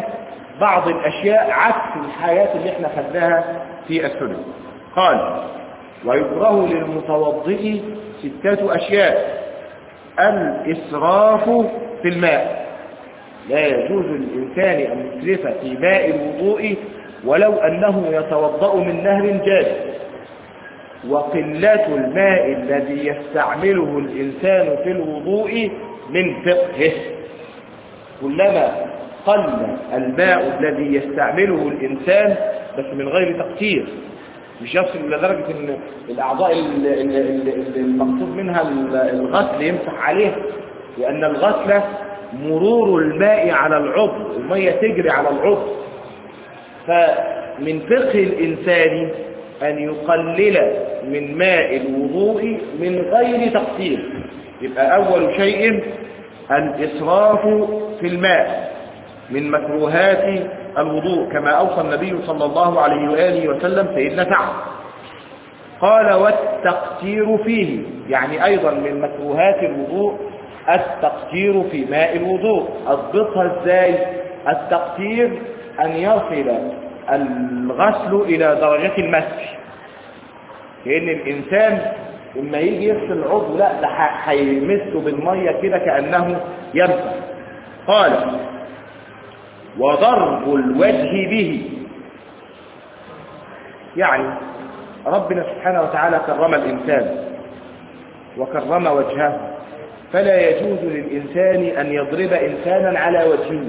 بعض الأشياء عكس الحياة اللي إحنا خدناها في السنة. قال ويكره للمتوضئ ستة أشياء الإسراف في الماء. لا يجوز للإنسان أن يسرف في ماء الوضوء ولو أنه يتوضأ من نهر جاري وقلة الماء الذي يستعمله الإنسان في الوضوء من فقهه كلما قل الماء الذي يستعمله الإنسان بس من غير تقتير مش يصل إلى درجة أن الأعضاء المقصود منها الغسل يمسح عليه لأن الغسل مرور الماء على العضو المية تجري على العضو. فمن فقه الإنسان أن يقلل من ماء الوضوء من غير تقصير يبقى أول شيء الإسراف في الماء. من مكروهات الوضوء كما أوصى النبي صلى الله عليه وآله وسلم سيدنا سعد. قال والتقصير فيه. يعني أيضا من مكروهات الوضوء التقصير في ماء الوضوء. اضبطها إزاي التقصير أن يصل الغسل إلى درجة المسح. لأن الإنسان لما يجي يغسل العضو لا ده هيمسه بالمية كده كأنه يمسح قال وضرب الوجه به. يعني ربنا سبحانه وتعالى كرم الإنسان وكرم وجهه. فلا يجوز للإنسان أن يضرب إنسانا على وجهه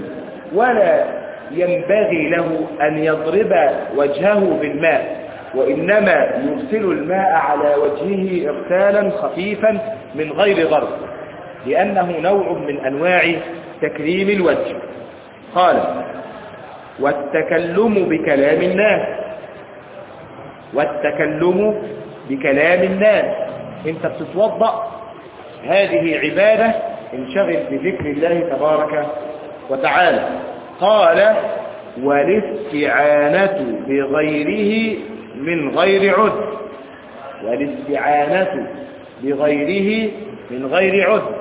ولا ينبغي له أن يضرب وجهه بالماء وإنما يرسل الماء على وجهه إرسالا خفيفا من غير ضرب لأنه نوع من أنواع تكريم الوجه. قال والتكلم بكلام الناس. والتكلم بكلام الناس. أنت بتتوضأ. هذه عبادة انشغل بذكر الله تبارك وتعالى. قال والاستعانة بغيره من غير عذر. والاستعانة بغيره من غير عذر.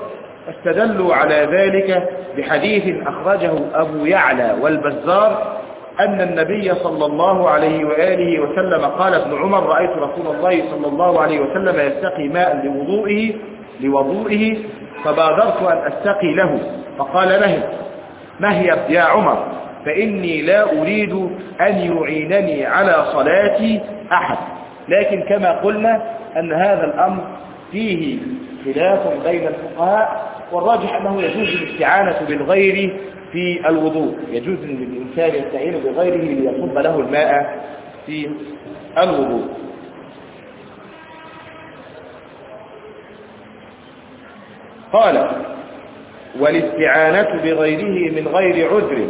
استدلوا على ذلك بحديث أخرجه أبو يعلى والبزار أن النبي صلى الله عليه وآله وسلم قال ابن عمر رأيت رسول الله صلى الله عليه وسلم يستقي ماء لوضوئه لوضوئه فبادرت أن أستقي له فقال له مهيب يا عمر فإني لا أريد أن يعينني على صلاتي أحد. لكن كما قلنا أن هذا الأمر فيه خلاف بين الفقهاء والراجح أنه يجوز الاستعانة بالغير في الوضوء يجوز للإنسان يستعين بغيره ليصب له الماء في الوضوء. قال والاستعانة بغيره من غير عذر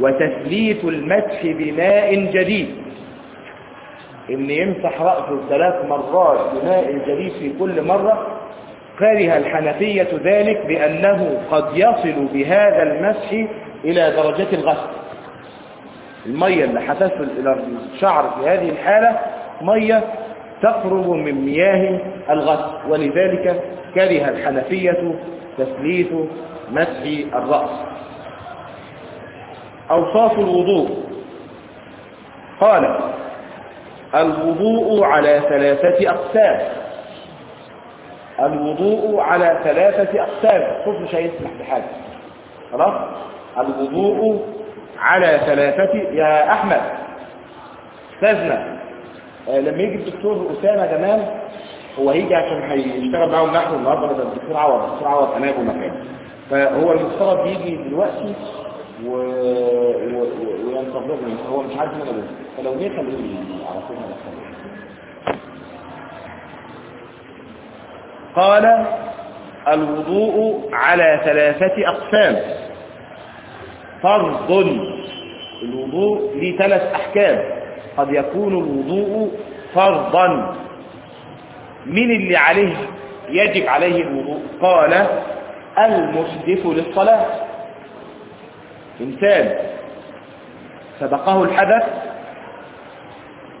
وتثليث المسح بماء جديد. ان يمسح رأسه ثلاث مرات بماء جديد في كل مرة كره الحنفية ذلك بأنه قد يصل بهذا المسح إلى درجة الغسل. المية اللي هتصل إلى الشعر في هذه الحالة مية تقرب من مياه الغسل ولذلك كره الحنفية تثليث مسح الرأس. أوصاف الوضوء. قال الوضوء على ثلاثة أقسام. الوضوء على ثلاثة أقسام. الصوت مش هيسمح بحاجة. خلاص؟ الوضوء على ثلاثة. يا أحمد أستاذنا آه، لما يجي الدكتور أسامة جمال هو هيجي عشان هيشتغل معاهم نحو النهارده بدل الدكتور عوض الدكتور عوض هناك مكان. فهو المفترض يجي دلوقتي و... و... وينتظرني هو مش عارف أنا بس فلو جه خليه على طول. ندخله قال الوضوء على ثلاثة أقسام. فرض الوضوء ليه ثلاث أحكام. قد يكون الوضوء فرضا. من اللي عليه يجب عليه الوضوء؟ قال المحدث للصلاة. إنسان سبقه الحدث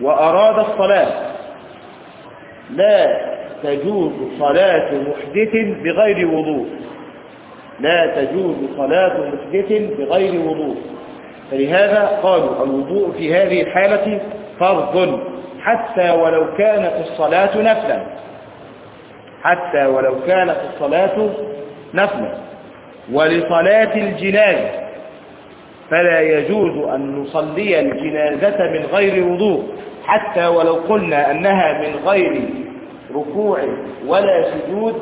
وأراد الصلاة. لا تجوز صلاة محدث بغير وضوء. لا تجوز صلاة محدث بغير وضوء. فلهذا قالوا الوضوء في هذه الحالة فرض. حتى ولو كانت الصلاة نفلا. حتى ولو كانت الصلاة نفلا. ولصلاة الجنازة. فلا يجوز أن نصلي الجنازة من غير وضوء. حتى ولو قلنا أنها من غير ركوع ولا سجود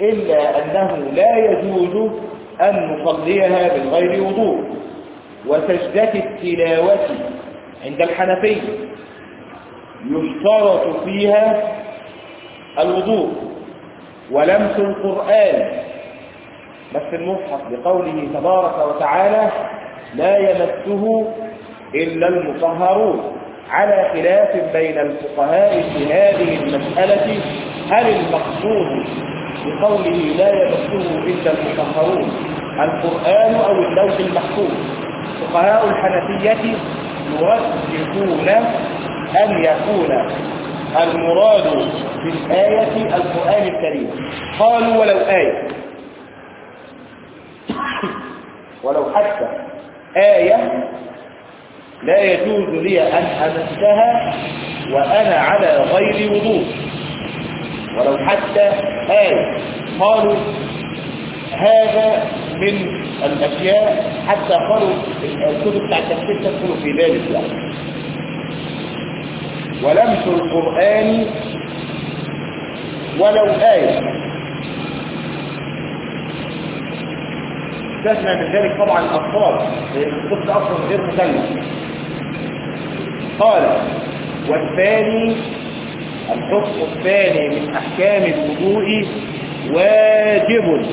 إلا أنه لا يجوز أن نصليها من غير وضوء. وسجدة التلاوة عند الحنفية يشترط فيها الوضوء ولمس القرآن بس المصحف بقوله تبارك وتعالى لا يمسه إلا المطهرون. على خلاف بين الفقهاء في هذه المسألة هل المقصود بقوله لا يمسه إلا المطهرون القرآن أو اللوح المحفوظ؟ فقهاء الحنفية يرجحون أن يكون المراد في الآية القرآن الكريم. قالوا ولو آية. ولو حتى آية لا يجوز لي أن أمسها وأنا على غير وضوء. ولو حتى آية قالوا هذا من الأشياء حتى قالوا الكتب بتاع التفسير تدخل في ذلك يعني ولمس القرآن ولو آية استثنى من ذلك طبعا الأطفال لأن الطفل أصلا غير مكلف قال والثاني الحكم الثاني من أحكام الوضوء واجب.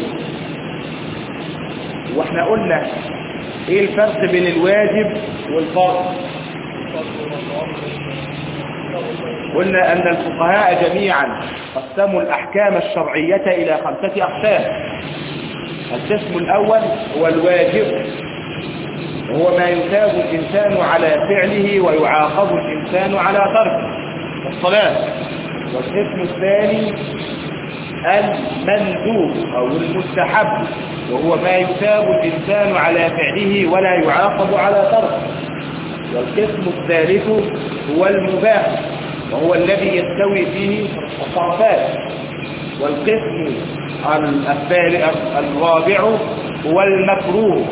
وإحنا قلنا إيه الفرق بين الواجب والفرض؟ قلنا أن الفقهاء جميعا قسموا الأحكام الشرعية إلى خمسة أقسام. القسم الأول هو الواجب. وهو ما يثاب الإنسان على فعله ويعاقب الإنسان على تركه. الصلاة. والقسم الثاني المندوب أو المستحب وهو ما يثاب الإنسان على فعله ولا يعاقب على تركه. والقسم الثالث هو المباح وهو الذي يستوي فيه الطرفات والقسم الرابع هو المكروه.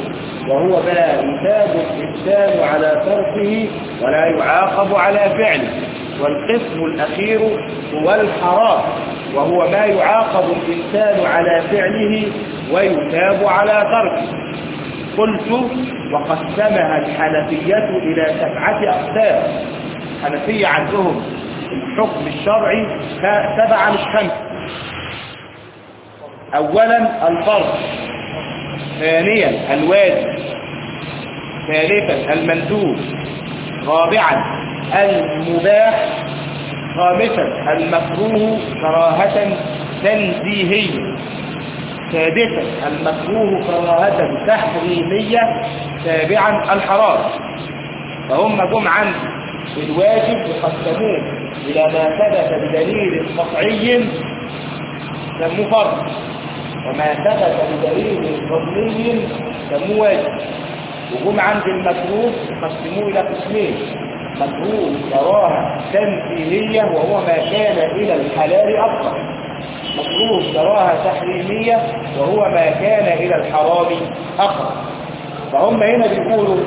وهو ما يثاب الإنسان على تركه ولا يعاقب على فعله. والقسم الأخير هو الحرام وهو ما يعاقب الإنسان على فعله ويثاب على تركه قلت وقسمها الحنفية إلى سبعة أقسام. الحنفية عندهم الحكم الشرعي سبعة مش خمسة. أولا الفرض. ثانيا الواجب ثالثا المندوب. رابعا المباح. خامسا المكروه كراهة تنزيهية. سادسا المكروه كراهة تحريمية. سابعا الحرام. فهم جم عند الواجب يقسموه إلى ما ثبت بدليل قطعي سموه فرض. وما ثبت بدليل ظني سموه. واجب وجم عند المكروه يقسموه إلى قسمين. مكروه كراهة تنزيهية وهو ما كان إلى الحلال أكثر مكروه كراهة تحريمية وهو ما كان إلى الحرام أقرب فهم هنا بيقولوا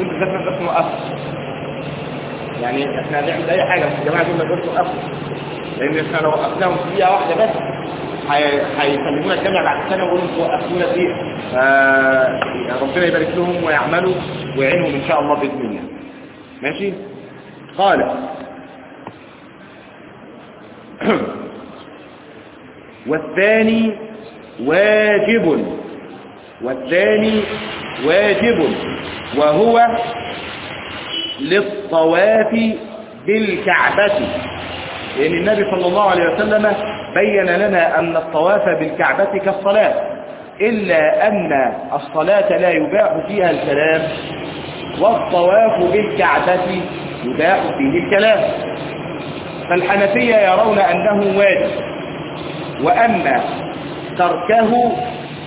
ذكرت بس مؤثر يعني إحنا هنعمل أي حاجة بس الجماعة دول ما بس مؤثر لأن إحنا لو وقفناهم في دقيقة واحدة بس هيسلمونا الجامعة بعد سنة ويقولوا إنتوا وقفتونا فيه ربنا يبارك لهم ويعملوا ويعينهم إن شاء الله بإذن الله. ماشي؟ قال. والثاني واجب. والثاني واجب. وهو للطواف بالكعبة. لأن النبي صلى الله عليه وسلم بين لنا أن الطواف بالكعبة كالصلاة إلا أن الصلاة لا يباح فيها الكلام والطواف بالكعبة يباح فيه الكلام. فالحنفية يرون أنه واجب. وأن تركه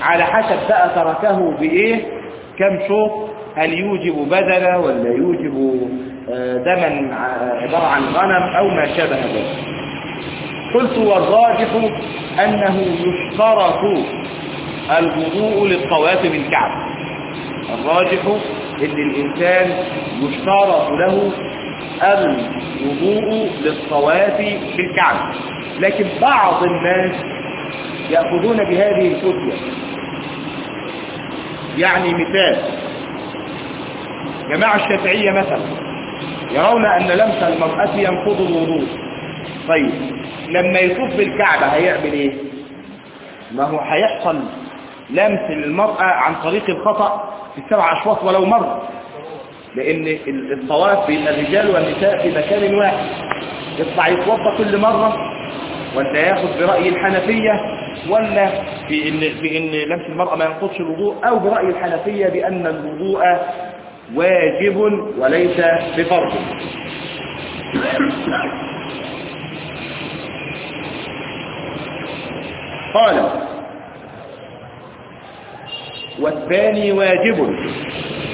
على حسب بقى تركه بإيه؟ كم شوط؟ هل يوجب بدنة ولا يوجب دما عبارة عن غنم أو ما شابه ذلك. قلت والراجح أنه يشترط الوضوء للطواف بالكعبة الراجح أن الإنسان يشترط له الوضوء للطواف بالكعبة لكن بعض الناس يأخذون بهذه الفتوى يعني مثال جماعة الشافعية مثلا. يرون أن لمس المرأة ينقض الوضوء. طيب لما يطوف بالكعبة هيعمل إيه؟ ما هو هيحصل لمس للمرأة عن طريق الخطأ في السبع أشواط ولو مرة لأن الطواف بين الرجال والنساء في مكان واحد. يطلع يتوضأ كل مرة ولا ياخد برأي الحنفية ولا في إن, في إن لمس المرأة ما ينقضش الوضوء أو برأي الحنفية بأن الوضوء واجب وليس بفرض. قال والثاني واجب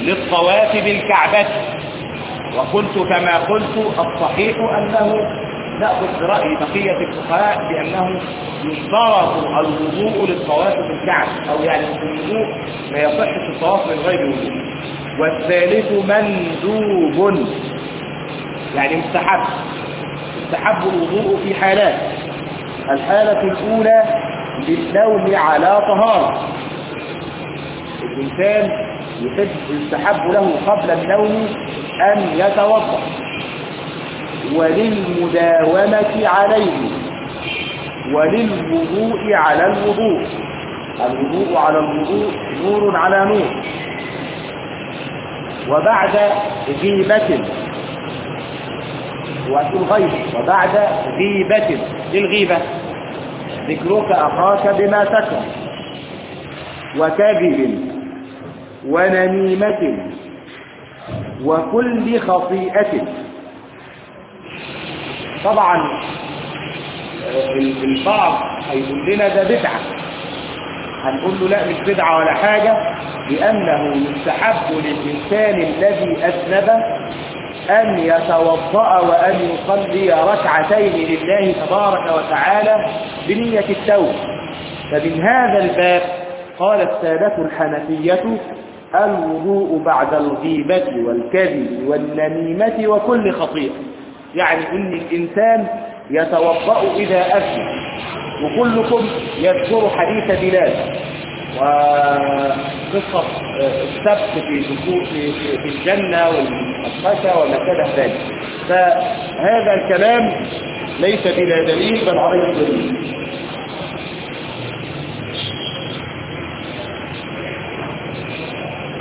للطواف بالكعبة. وقلت كما قلت الصحيح أنه نأخذ برأي بقية الفقهاء بأنه يشترط الوضوء للطواف بالكعبة أو يعني الوضوء ما يصحش الطواف من غير وضوء. والثالث مندوب. يعني مستحب. مستحب الوضوء في حالات. الحالة الأولى للنوم على طهارة. الإنسان يحب يستحب له قبل النوم أن يتوضأ. وللمداومة عليه وللوضوء على الوضوء. الوضوء على الوضوء نور على نور. وبعد غيبة وأقول غيب وبعد غيبة. الغيبة؟ ذكرك أخاك بما تكره. وكذب ونميمة. وكل خطيئة. طبعا البعض هيقول لنا ده بدعة. هنقول له لا مش بدعة ولا حاجة لأنه يستحب للإنسان الذي أذنب أن يتوضأ وأن يصلي ركعتين لله تبارك وتعالى بنية التوبة. فمن هذا الباب قال السادة الحنفية الوضوء بعد الغيبة والكذب والنميمة وكل خطيئة. يعني إن الإنسان يتوضأ إذا أذن وكلكم يذكر حديث بلال. وقصة السبت في دخول في, الجنة والمخشى وما شابه ذلك. فهذا الكلام ليس بلا دليل بل عليه دليل.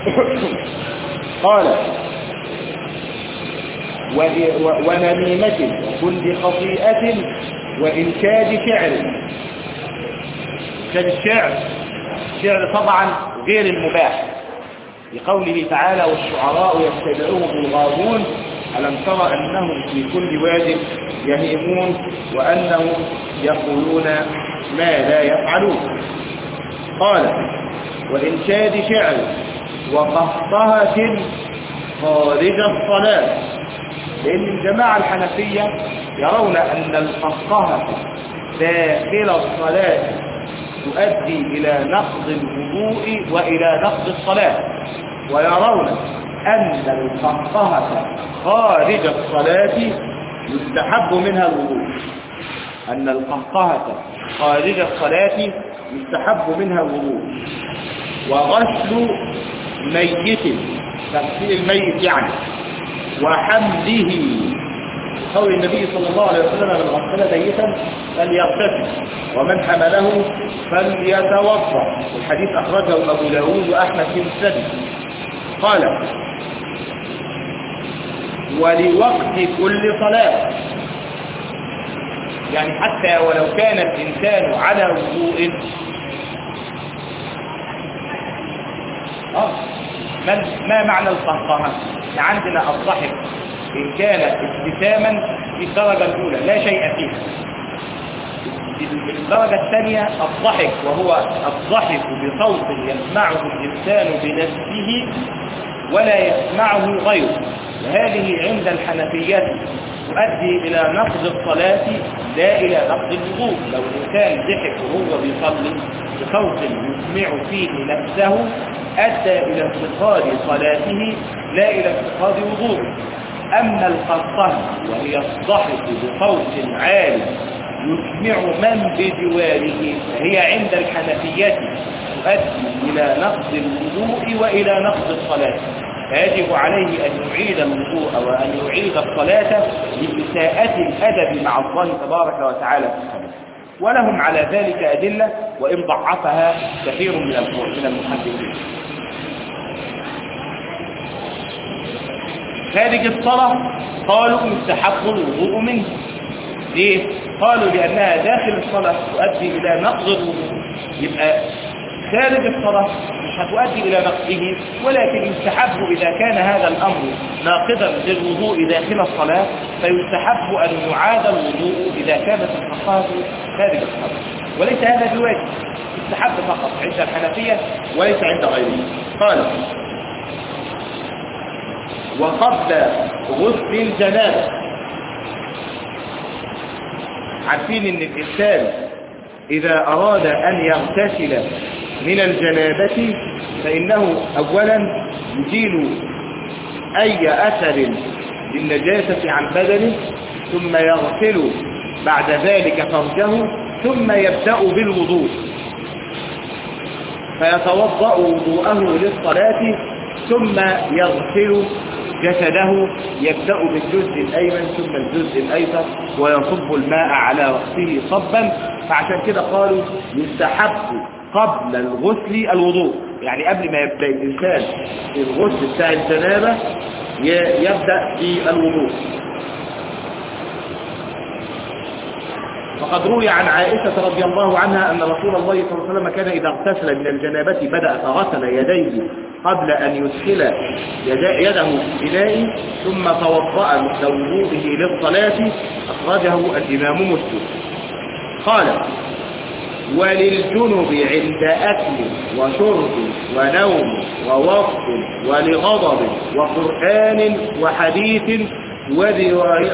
قال ونميمة وكل خطيئة وإنشاد شعر. إنشاد الشعر. الشعر طبعا غير المباح. لقوله تعالى والشعراء يتبعوهم الغاوون. ألم ترى أنهم في كل واد يهيمون وأنهم يقولون ما لا يفعلون. قال وإنشاد شعر وقهقهة خارج الصلاة. لأن الجماعة الحنفية يرون أن القهقهة داخل الصلاة تؤدي إلى نقض الوضوء وإلى نقض الصلاة ويرون أن القهقهة خارج الصلاة يستحب منها الوضوء أن القهقهة خارج الصلاة يستحب منها الوضوء. وغسل ميت تغسيل الميت يعني. وحمله قول النبي صلى الله عليه وسلم من غسل ميتا فليغتسل ومن حمله فليتوضأ. الحديث أخرجه أبو داود وأحمد في مسنده. قال ولوقت كل صلاة. يعني حتى ولو كان الإنسان على وضوء. من ما معنى القهقهة؟ عندنا الضحك إن كان ابتساما في الدرجة الأولى لا شيء فيها الدرجة الثانية الضحك وهو الضحك بصوت يسمعه الإنسان بنفسه ولا يسمعه غيره. وهذه عند الحنفية تؤدي إلى نقض الصلاة لا إلى نقض الوضوء. لو الإنسان ضحك وهو بيصلي بصوت يسمع فيه نفسه أدى إلى انتقاد صلاته لا إلى انتقاد وضوءه أما القهقه وهي الضحك بصوت عالي يسمع من بجواره فهي عند الحنفية تؤدي إلى نقض الوضوء وإلى نقض الصلاة. فيجب عليه أن يعيد الوضوء وأن يعيد الصلاة لإساءة الأدب مع الله تبارك وتعالى. في الصلاة ولهم على ذلك أدلة وإن ضعفها كثير من المحدثين خارج الصلاة قالوا يستحق الوضوء منه ليه؟ قالوا لأنها داخل الصلاة تؤدي إلى نقض الوضوء يبقى خارج الصلاة مش هتؤدي إلى نقضه ولكن يستحب إذا كان هذا الأمر ناقضا للوضوء داخل الصلاة فيستحب أن يعاد الوضوء إذا كانت الفقهة خارج الصلاة وليس هذا بواجب يستحب فقط عند الحنفية وليس عند غيرهم قال وقبل غسل الجنابة عارفين إن الانسان إذا أراد أن يغتسل من الجنابة فإنه اولا يزيل أي أثر للنجاسة عن بدنه ثم يغسل بعد ذلك فرجه ثم يبدأ بالوضوء. فيتوضأ وضوءه للصلاة ثم يغسل جسده يبدأ بالجزء الأيمن ثم الجزء الأيسر ويصب الماء على رأسه صبا. فعشان كده قالوا يستحب قبل الغسل الوضوء. يعني قبل ما يبدأ الإنسان الغسل بتاع الجنابة يبدأ بالوضوء وقد روي عن عائشة رضي الله عنها أن رسول الله صلى الله عليه وسلم كان إذا اغتسل من الجنابة بدأ فغسل يديه قبل أن يدخل يده في إناء ثم توضأ مثل وضوءه للصلاة أخرجه الإمام مسلم. قال وللجنب عند أكل وشرب ونوم ووقت ولغضب وقرآن وحديث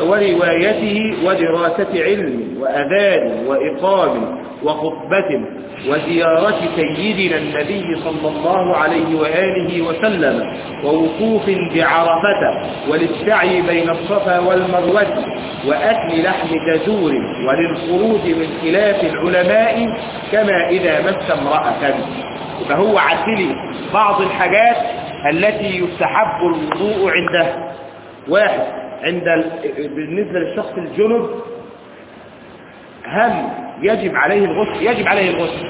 وروايته ودراسة علم وأذان وإقام وخطبة وزيارة سيدنا النبي صلى الله عليه وآله وسلم ووقوف بعرفة والسعي بين الصفا والمروة وأكل لحم جزور وللخروج من خلاف العلماء كما إذا مس امرأة. فهو عدلي بعض الحاجات التي يستحب الوضوء عندها واحد عند بالنسبة للشخص الجنب هل يجب عليه الغسل يجب عليه الغسل.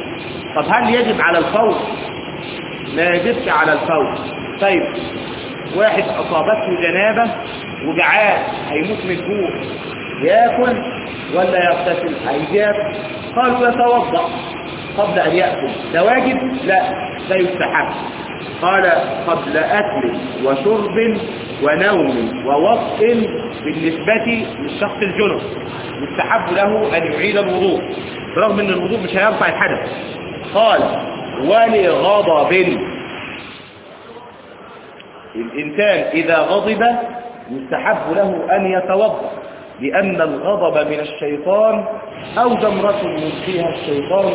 طب هل يجب على الفور؟ لا يجبش على الفور. طيب واحد أصابته جنابة وجعان هيموت من الجوع. ياكل ولا يغتسل؟ هيجاب. قالوا يتوضأ قبل أن يأكل. ده واجب؟ لا ده يستحب. قال قبل أكل وشرب ونوم ووطء بالنسبة للشخص الجنب. يستحب له أن يعيد الوضوء برغم أن الوضوء مش هيرفع الحدث. قال ولغضب. الإنسان إذا غضب يستحب له أن يتوضأ. لأن الغضب من الشيطان أو جمرة يلقيها الشيطان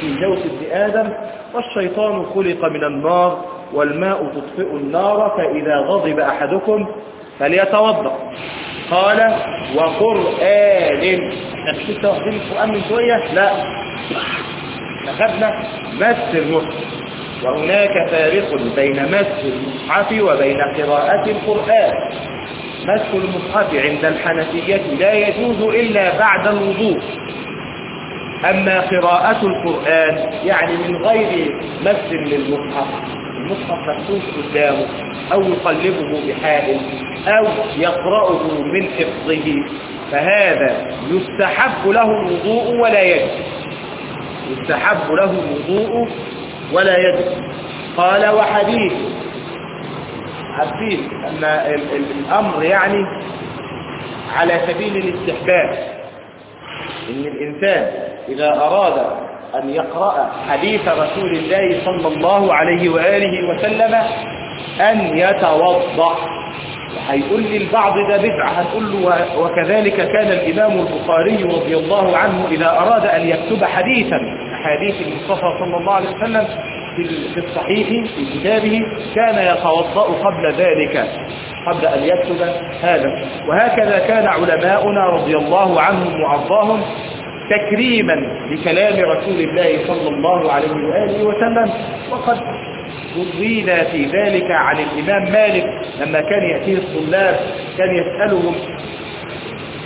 في جوف ابن آدم والشيطان خلق من النار والماء تطفئ النار فإذا غضب أحدكم فليتوضأ. قال وقرآن لسه واخدين القرآن من شوية؟ لا. أخذنا مس المصحف وهناك فارق بين مس المصحف وبين قراءة القرآن. مس المصحف عند الحنفية لا يجوز إلا بعد الوضوء. أما قراءة القرآن يعني من غير مس للمصحف المصحف مفتوح قدامه أو يقلبه بحائل أو يقرأه من حفظه فهذا يستحب له الوضوء ولا يجب يستحب له الوضوء ولا يجب قال وحديث. عارفين أن الأمر يعني على سبيل الاستحباب. إن الإنسان إذا أراد أن يقرأ حديث رسول الله صلى الله عليه وآله وسلم أن يتوضأ. هيقول لي البعض ده بدعة هنقول له وكذلك كان الإمام البخاري رضي الله عنه إذا أراد أن يكتب حديثا حديث المصطفى صلى الله عليه وسلم في الصحيح في كتابه كان يتوضأ قبل ذلك قبل أن يكتب هذا. وهكذا كان علماؤنا رضي الله عنهم وأرضاهم تكريما لكلام رسول الله صلى الله عليه وآله وسلم. وقد روينا في ذلك عن الإمام مالك لما كان يأتيه الطلاب كان يسألهم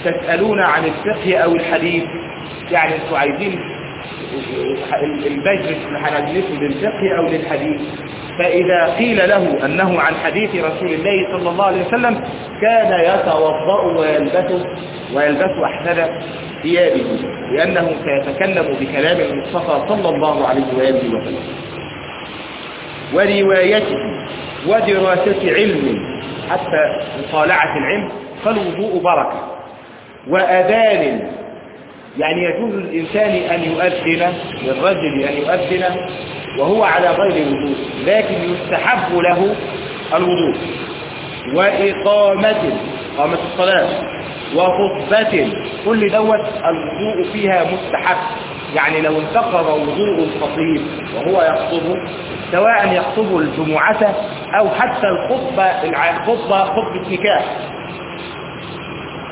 تسألون عن الفقه أو الحديث يعني أنتوا عايزين المجلس هنجلسه للفقه أو للحديث. فإذا قيل له أنه عن حديث رسول الله صلى الله عليه وسلم كان يتوضأ ويلبس ويلبس أحسن ثيابه لأنه سيتكلم بكلام المصطفى صلى الله عليه وآله وسلم. وروايته ودراسة علم حتى مطالعة العلم فالوضوء بركة. وأذان يعني يجوز للإنسان أن يؤذن للرجل أن يؤذن وهو على غير وضوء لكن يستحب له الوضوء وإقامة قامة الصلاة وخطبة كل دوت الوضوء فيها مستحب. يعني لو انتقض وضوء الخطيب وهو يخطب سواء يخطب الجمعة أو حتى الخطبة الخطبة خطبة نكاح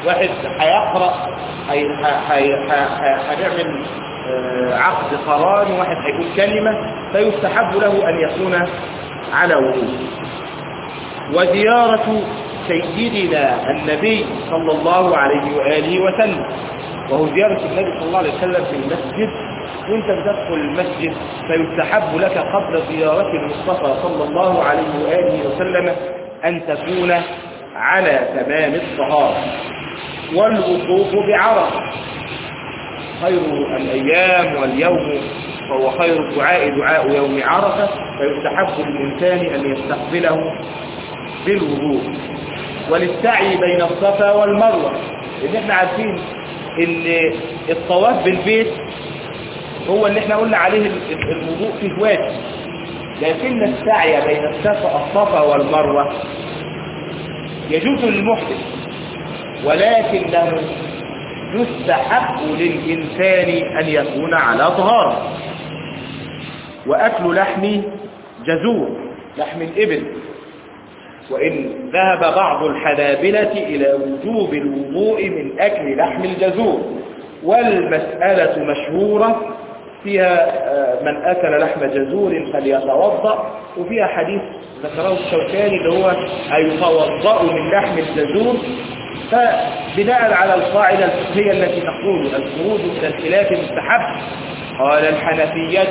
واحد هيقرأ هنعمل عقد قران وواحد هيقول كلمة فيستحب له أن يكون على وضوء وزيارة سيدنا النبي صلى الله عليه وآله وسلم. وهو زيارة النبي صلى الله عليه وسلم في المسجد. وانت بتدخل المسجد فيستحب لك قبل زيارة المصطفى صلى الله عليه وآله وسلم أن تكون على تمام الطهارة والوقوف بعرفة. خير الأيام واليوم فهو خير الدعاء دعاء يوم عرفة فيستحب للإنسان أن يستقبله بالوضوء وللسعي بين الصفا والمروة. لأن إحنا عارفين إن الطواف بالبيت هو اللي إحنا قلنا عليه الوضوء في واجب لكن السعي بين الصفا والمروة يجوز للمحدث ولكنه يستحق للإنسان أن يكون على طهارة. وأكل لحم جزور لحم الإبل. وإن ذهب بعض الحنابلة إلى وجوب الوضوء من أكل لحم الجزور والمسألة مشهورة. فيها من أكل لحم جزور فليتوضأ. وفيها حديث ذكره الشوكاني اللي هو أيتوضأ من لحم الجزور فبناء على القاعدة الفقهية التي تقول الخروج من الخلاف مستحب قال الحنفية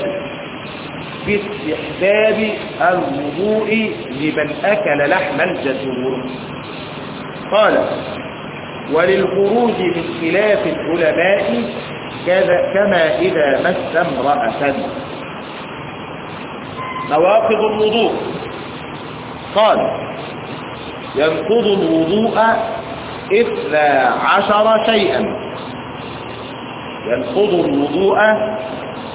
في استحباب الوضوء لمن أكل لحم الجزور قال وللخروج من خلاف العلماء كما إذا مس امرأة. نواقض الوضوء. قال ينقض الوضوء إثنى عشر شيئا. ينقض الوضوء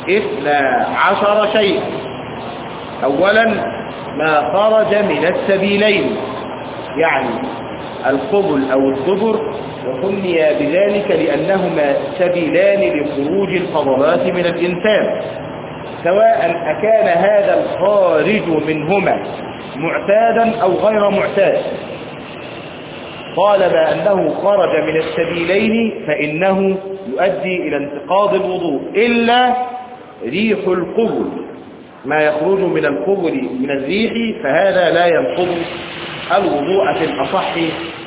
إثنى عشر شيئا. أولا ما خرج من السبيلين يعني القبل أو الدبر وسمي بذلك لأنهما سبيلان لخروج الفضلات من الإنسان. سواء أكان هذا الخارج منهما معتادا أو غير معتاد. طالما أنه خرج من السبيلين فإنه يؤدي إلى انتقاض الوضوء إلا ريح القبل. ما يخرج من القبل من الريح فهذا لا ينقض الوضوء في الأصح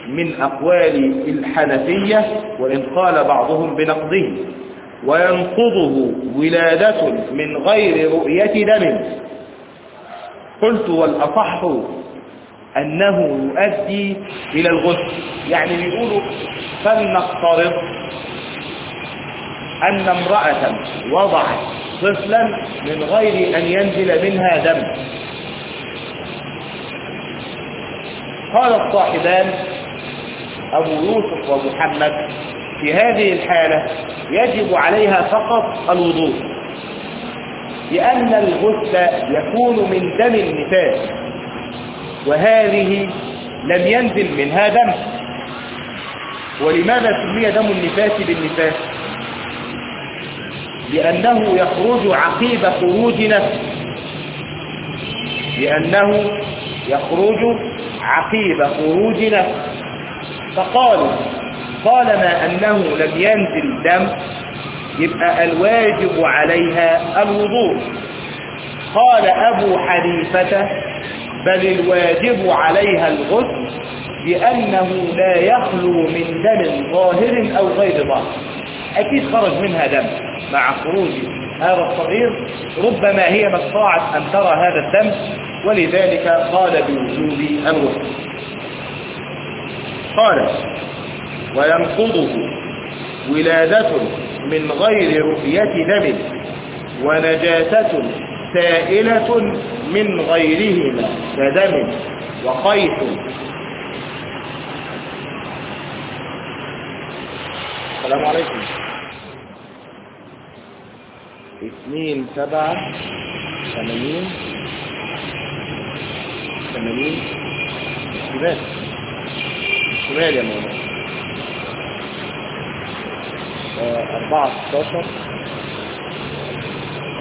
من أقوال الحنفية وإن قال بعضهم بنقضه. وينقضه ولادة من غير رؤية دم. قلت والأصح أنه يؤدي إلى الغسل. يعني بيقولوا فلنفترض أن امرأة وضعت طفلا من غير أن ينزل منها دم. قال الصاحبان أبو يوسف ومحمد في هذه الحالة يجب عليها فقط الوضوء. لأن الغسل يكون من دم النفاس وهذه لم ينزل منها دم. ولماذا سمي دم النفاس بالنفاس؟ لأنه يخرج عقيب خروج نفس. لأنه يخرج عقيب خروج نفس. فقالوا طالما أنه لم ينزل دم يبقى الواجب عليها الوضوء. قال أبو حنيفة بل الواجب عليها الغسل لأنه لا يخلو من دم ظاهر أو غير ظاهر. أكيد خرج منها دم مع خروج هذا الصغير ربما هي ما استطاعت أن ترى هذا الدم ولذلك قال بوجوب الغسل. قال وينقضه ولادة من غير رؤية دم ونجاسة سائلة من غيرهما كدم وخيط السلام عليكم. اثنين سبعة ثمانين. ثمانين. شمال. شمال يا مولانا أربعة ستاشر.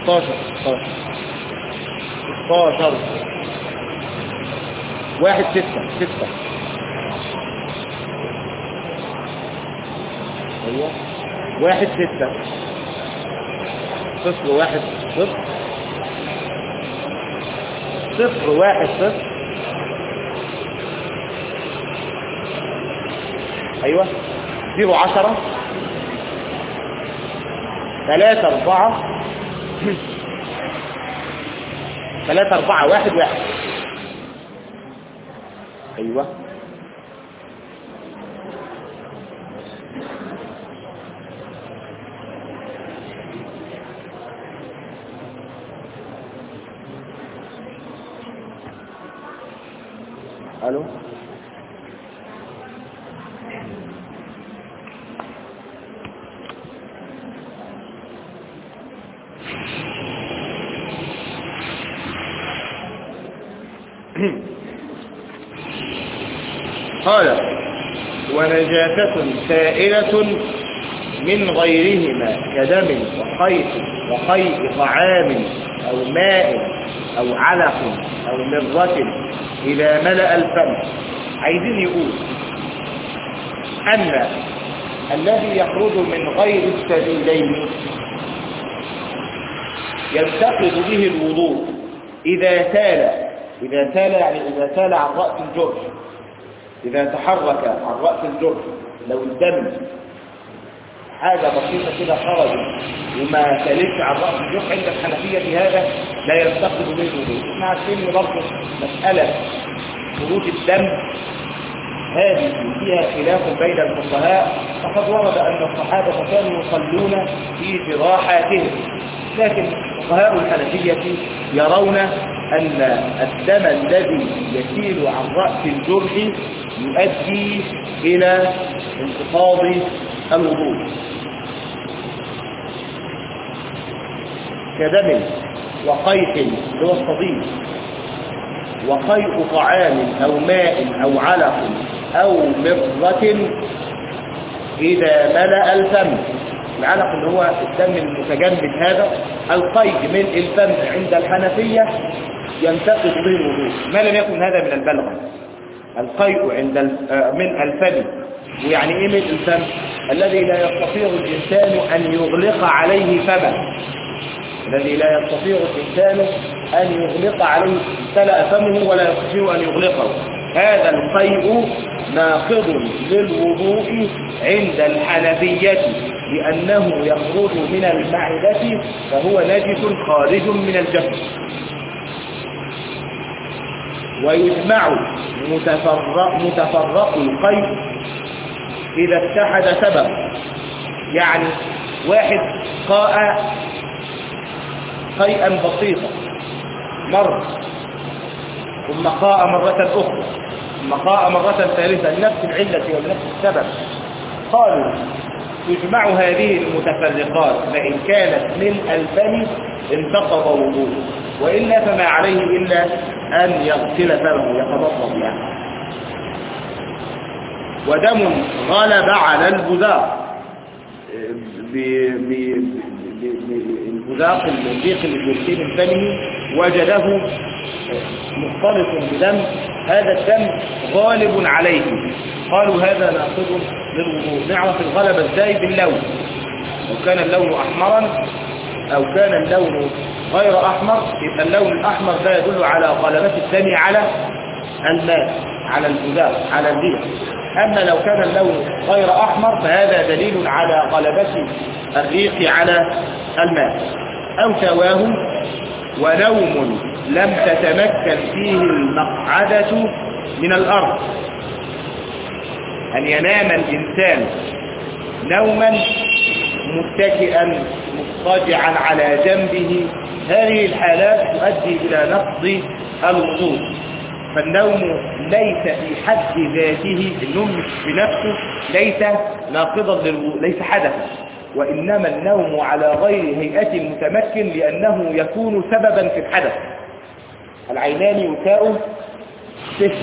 ستاشر ستاشر. ستاشر. واحد ستة ستة. أيوه. واحد ستة. صفر واحد صفر. صفر واحد صفر. أيوه. زيرو عشرة. ثلاثة أربعة. ثلاثة أربعة واحد واحد. أيوة ألو قال ونجاسة سائلة من غيرهما كدم وخيط وخيط طعام أو ماء أو علق أو مرة إذا ملأ الفم. عايزين يقول أن الذي يخرج من غير السبيلين ينتقد به الوضوء إذا تال إذا تال يعني إذا تال عن رأس الجرح. إذا تحرك عن رأس الجرح لو الدم حاجة بسيطة كده خرجت وما تالتش عن رأس الجرح عند الحنفية هذا لا ينتقد به الوضوء إحنا عارفين برضه مسألة خروج الدم هذه فيها خلاف بين الفقهاء فقد ورد أن الصحابة كانوا يصلون في جراحاتهم. لكن فقهاء الحنفية يرون أن الدم الذي يسيل عن رأس الجرح يؤدي إلى انتقاض الوضوء كدم وقيح هو الصديق وقيء طعام أو ماء أو علق أو مرة إذا ملأ الفم. العلق اللي هو الدم المتجمد هذا القيء من الفم عند الحنفية ينتقد به الوضوء ما لم يكن هذا من البلغة؟ القيء عند من الفم. ويعني إيه من الفم؟ الذي لا يستطيع الإنسان أن يغلق عليه فمه. الذي لا يستطيع الإنسان أن يغلق عليه امتلأ فمه ولا يستطيع أن يغلقه. هذا القيء ناقض للوضوء عند الحنفية لأنه يخرج من المعدة فهو نجس خارج من الجسد ويجمع متفرق, متفرق القيء إذا اتحد سبب. يعني واحد قاء قيئا بسيطا مرة ثم قاء مرة أخرى ثم قاء مرة ثالثة لنفس العلة ولنفس السبب. قالوا تجمع هذه المتفرقات فإن كانت من الفم انتقض وضوء وإلا فما عليه إلا أن يغسل فمه يتبطل يعني. ودم غلب على البذاق البذاق الضيق اللي بيرسيه من فمه وجده مختلط بدم هذا الدم غالب عليه. قالوا هذا ناقض للوضوء. نعرف الغلبة إزاي باللون. لو كان اللون أحمرا أو كان اللون غير أحمر يبقى اللون الأحمر ده يدل على غلبة الدم على الماء على البذاق على الريح أما لو كان اللون غير أحمر فهذا دليل على غلبة الريق على الماء. أو سواه ونوم لم تتمكن فيه المقعدة من الأرض. أن ينام الإنسان نوما متكئا مضطجعا على جنبه؟ هذه الحالات تؤدي إلى نقض الوضوء. فالنوم ليس في حد ذاته النوم بنفسه ليس ناقضا للوضوء ليس حدثا. وإنما النوم على غير هيئة متمكن لأنه يكون سببا في الحدث. العينان وكاء سفر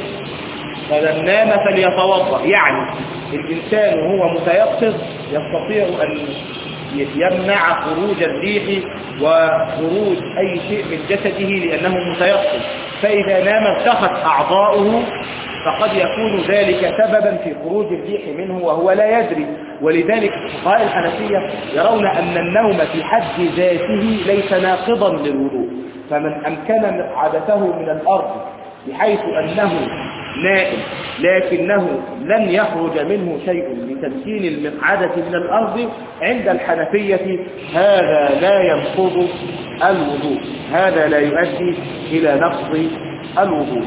فمن نام فليتوضأ. يعني الإنسان وهو متيقظ يستطيع أن يمنع خروج الريح وخروج أي شيء من جسده لأنه متيقظ. فإذا نام ارتخت أعضاؤه فقد يكون ذلك سببا في خروج الريح منه وهو لا يدري. ولذلك فقهاء الحنفية يرون أن النوم في حد ذاته ليس ناقضا للوضوء. فمن أمكن مقعدته من الأرض بحيث أنه نائم لكنه لن يخرج منه شيء لتمكين المقعدة من الأرض عند الحنفية. هذا لا ينقض الوضوء. هذا لا يؤدي إلى نقض الوضوء.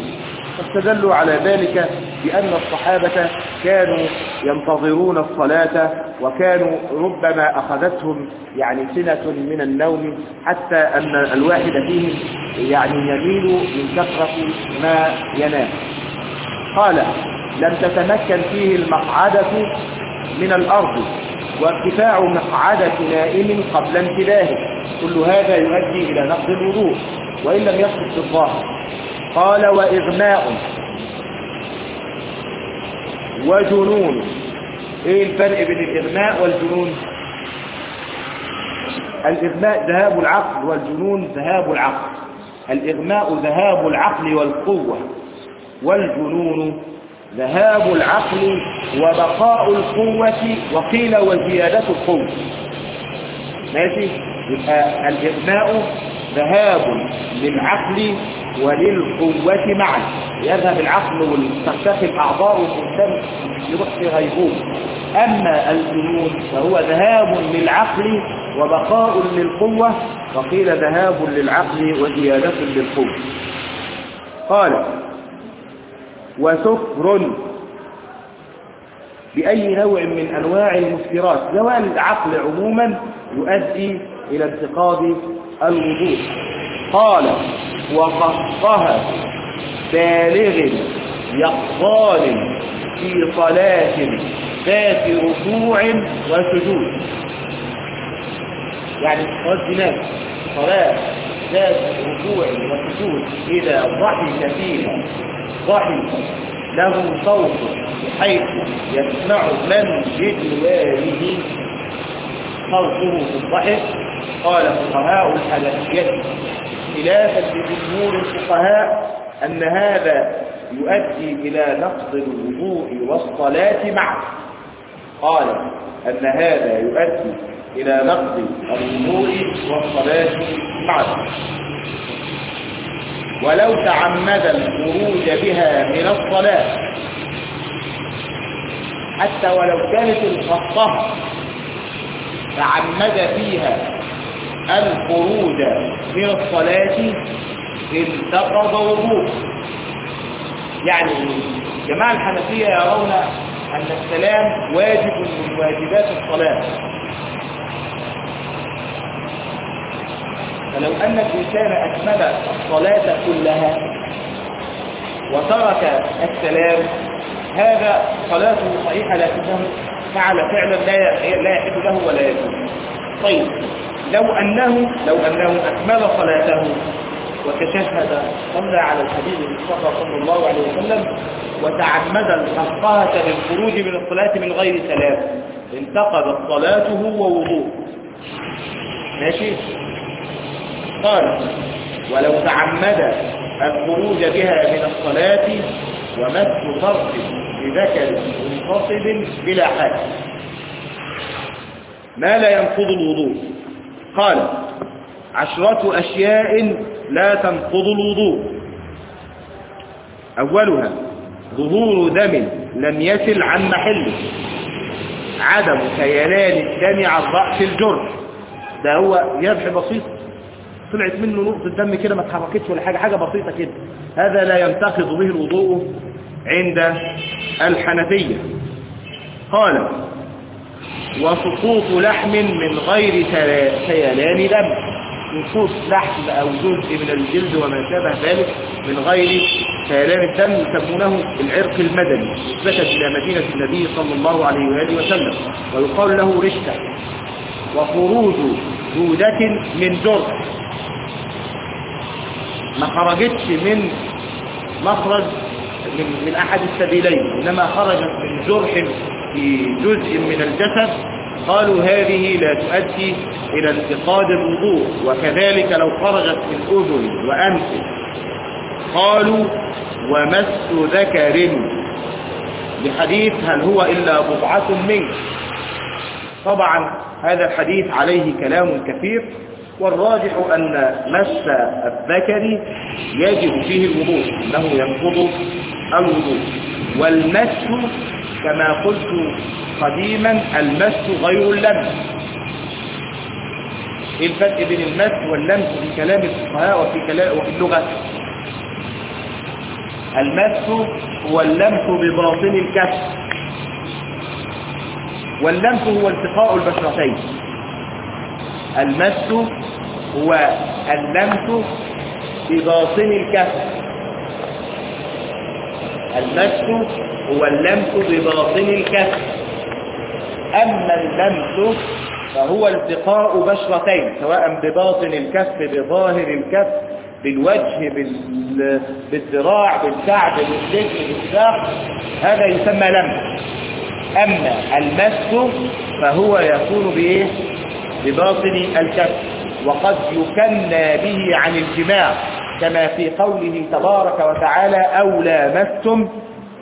فاستدلوا على ذلك بأن الصحابة كانوا ينتظرون الصلاة وكانوا ربما أخذتهم يعني سنة من النوم حتى أن الواحد فيهم يعني يميل من كثرة ما ينام. قال لم تتمكن فيه المقعدة من الأرض وارتفاع مقعدة نائم قبل انتباهه. كل هذا يؤدي إلى نقض الوضوء وإن لم يسقط في الظاهر. قال وإغماء. وجنون. إيه الفرق بين الإغماء والجنون؟ الإغماء ذهاب العقل والجنون ذهاب العقل. الإغماء ذهاب العقل والقوة. والجنون ذهاب العقل وبقاء القوة وقيل وزيادة القوة. ماشي؟ يبقى الإغماء ذهاب للعقل وللقوة معا. يذهب العقل وتختفي الأعضاء والإنسان يروح في غيبوبة. أما الجنون فهو ذهاب للعقل وبقاء للقوة وقيل ذهاب للعقل وزيادة للقوة. قال وسكر بأي نوع من أنواع المسكرات زوال العقل عموما يؤدي إلى انتقاض الوضوء. قال وقصها بالغ يقضان في صلاة ذات ركوع وسجود. يعني صلاة جناب صلاة ذات ركوع وسجود إذا ضحك فيها. ضحك له صوت بحيث يسمع من بجواره صوته الضحك قال فقهاء الحنفية. خلافا لجمهور الفقهاء أن هذا يؤدي إلى نقض الوضوء والصلاة معا قال أن هذا يؤدي إلى نقض الوضوء والصلاة معا ولو تعمد الخروج بها من الصلاة. حتى ولو كانت الخطة تعمد فيها الخروج من الصلاة انتقض وضوء يعني جماعة الحنفية يرون أن السلام واجب من واجبات الصلاة. فلو أن الإنسان أكمل الصلاة كلها وترك السلام هذا صلاته صحيحة لكنه فعل فعلا لا يحب له ولا يجوز. طيب لو أنه لو أنه أكمل صلاته وتشهد صلى على الحبيب المصطفى صلى الله عليه وسلم وتعمد القهقهة للخروج من الصلاة من غير سلام انتقضت صلاته ووضوء ماشي؟ قال ولو تعمد الخروج بها من الصلاة ومس طرف بذكر منتصب بلا حاجة. ما لا ينقض الوضوء؟ قال عشرة أشياء لا تنقض الوضوء. أولها ظهور دم لم يسل عن محله. عدم سيلان الدم عن رأس الجرح. ده هو يبح بسيط. طلعت منه نقطة دم كده ما اتحركتش ولا حاجة حاجة بسيطة كده. هذا لا ينتقض به الوضوء عند الحنفية. قال وسقوط لحم من غير سيلان دم. نصوص لحم أو جزء من الجلد وما شابه ذلك من غير سيلان الدم يسمونه العرق المدني. نسبة إلى مدينة النبي صلى الله عليه وآله وسلم ويقال له رشتة. وخروج دودة من جرح. ما خرجتش من مخرج من, من أحد السبيلين إنما خرجت من جرح في جزء من الجسد. قالوا هذه لا تؤدي إلى انتقاد الوضوء وكذلك لو خرجت من أذن وأنف. قالوا ومس ذكر. بحديث هل هو إلا بضعة منك؟ طبعا هذا الحديث عليه كلام كثير. والراجح أن مس الذكر يجب فيه الوضوء أنه ينقض الوضوء. والمس كما قلت قديما المس غير اللمس. إيه الفرق بين المس واللمس في كلام الفقهاء وفي كلام وفي اللغة. المس هو اللمس بباطن الكف واللمس هو التقاء البشرتين. المس هو اللمس بباطن الكف المس هو اللمس بباطن الكف أما اللمس فهو التقاء بشرتين سواء بباطن الكف بظاهر الكف بالوجه بال... بالذراع بالكعب بالرجل بالساق هذا يسمى لمس. أما المس فهو يكون بإيه؟ بباطن الكف وقد يكنى به عن الجماع كما في قوله تبارك وتعالى أو لامستم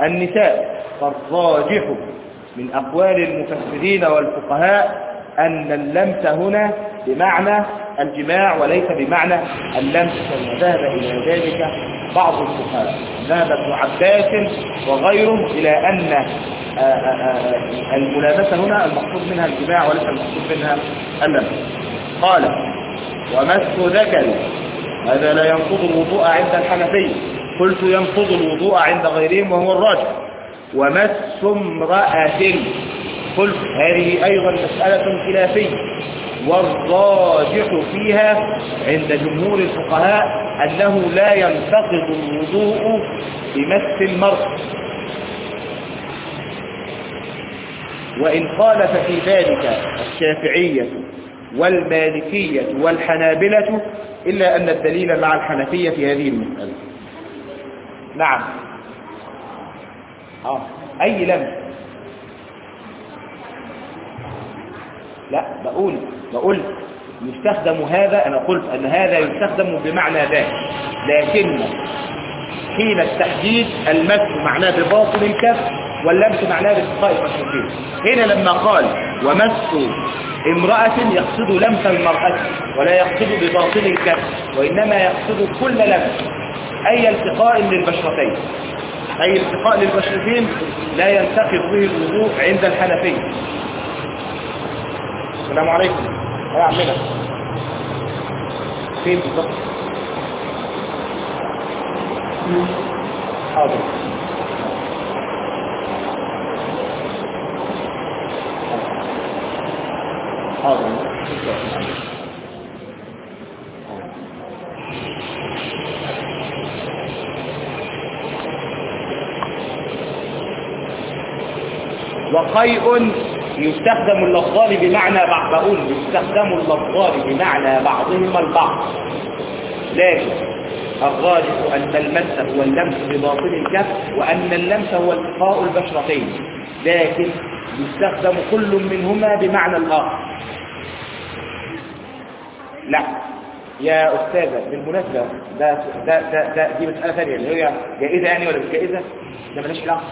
النساء. فالراجح من أقوال المفسرين والفقهاء أن اللمس هنا بمعنى الجماع وليس بمعنى اللمس كما ذهب إلى ذلك بعض الفقهاء. ذهب ابن عباس وغيره إلى أن الملامسة هنا المقصود منها الجماع وليس المقصود منها اللمس. قال ومس ذكر. هذا لا ينقض الوضوء عند الحنفية قلت ينقض الوضوء عند غيرهم وهو الراجح. ومس امرأة. قلت هذه أيضا مسألة خلافية. والراجح فيها عند جمهور الفقهاء أنه لا ينتقض الوضوء بمس المرء. وإن خالف في ذلك الشافعية والمالكية والحنابلة إلا أن الدليل مع الحنفية في هذه المسألة. نعم. آه. أي لمس لا بقول بقول يستخدم هذا أنا قلت أن هذا يستخدم بمعنى ذاك لكن حين التحديد المس معناه بباطن الكف واللمس معناه بالتقاء المشركين هنا لما قال ومس امرأة يقصد لمس المرأة ولا يقصد بباطن الكف وإنما يقصد كل لمس أي التقاء للبشرتين. أي التقاء للبشرتين لا ينتقض به الوضوء عند الحنفية السلام عليكم. يا عمنا فين بالضبط؟ حاضر. حاضر وقيء يستخدم اللفظان بمعنى بعض. يستخدم اللفظان بمعنى بعضهما البعض. لكن الراجح أن المس هو اللمس بباطن الكف وأن اللمس هو التقاء البشرتين. لكن يستخدم كل منهما بمعنى الآخر لا يا أستاذة بالمناسبة ده, ده, ده, ده دي مسألة ثانية اللي هي جائزة يعني ولا مش جائزة؟ ده ملاش علاقة.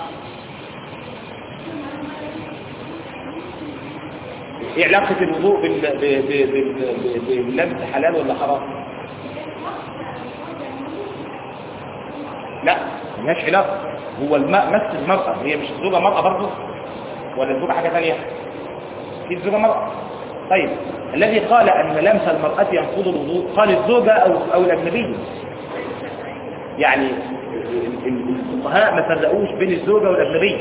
إيه علاقة الوضوء بال... ب... ب... ب... باللمس حلال ولا حرام؟ لا ملهاش علاقة. هو الماء مس المرأة هي مش الزوجة مرأة برضه؟ ولا الزوجة حاجة ثانية؟ في الزوجة مرأة. طيب الذي قال أن لمس المرأة ينقض الوضوء قال الزوجة أو, أو الأجنبية يعني الفقهاء ما فرقوش بين الزوجة والأجنبية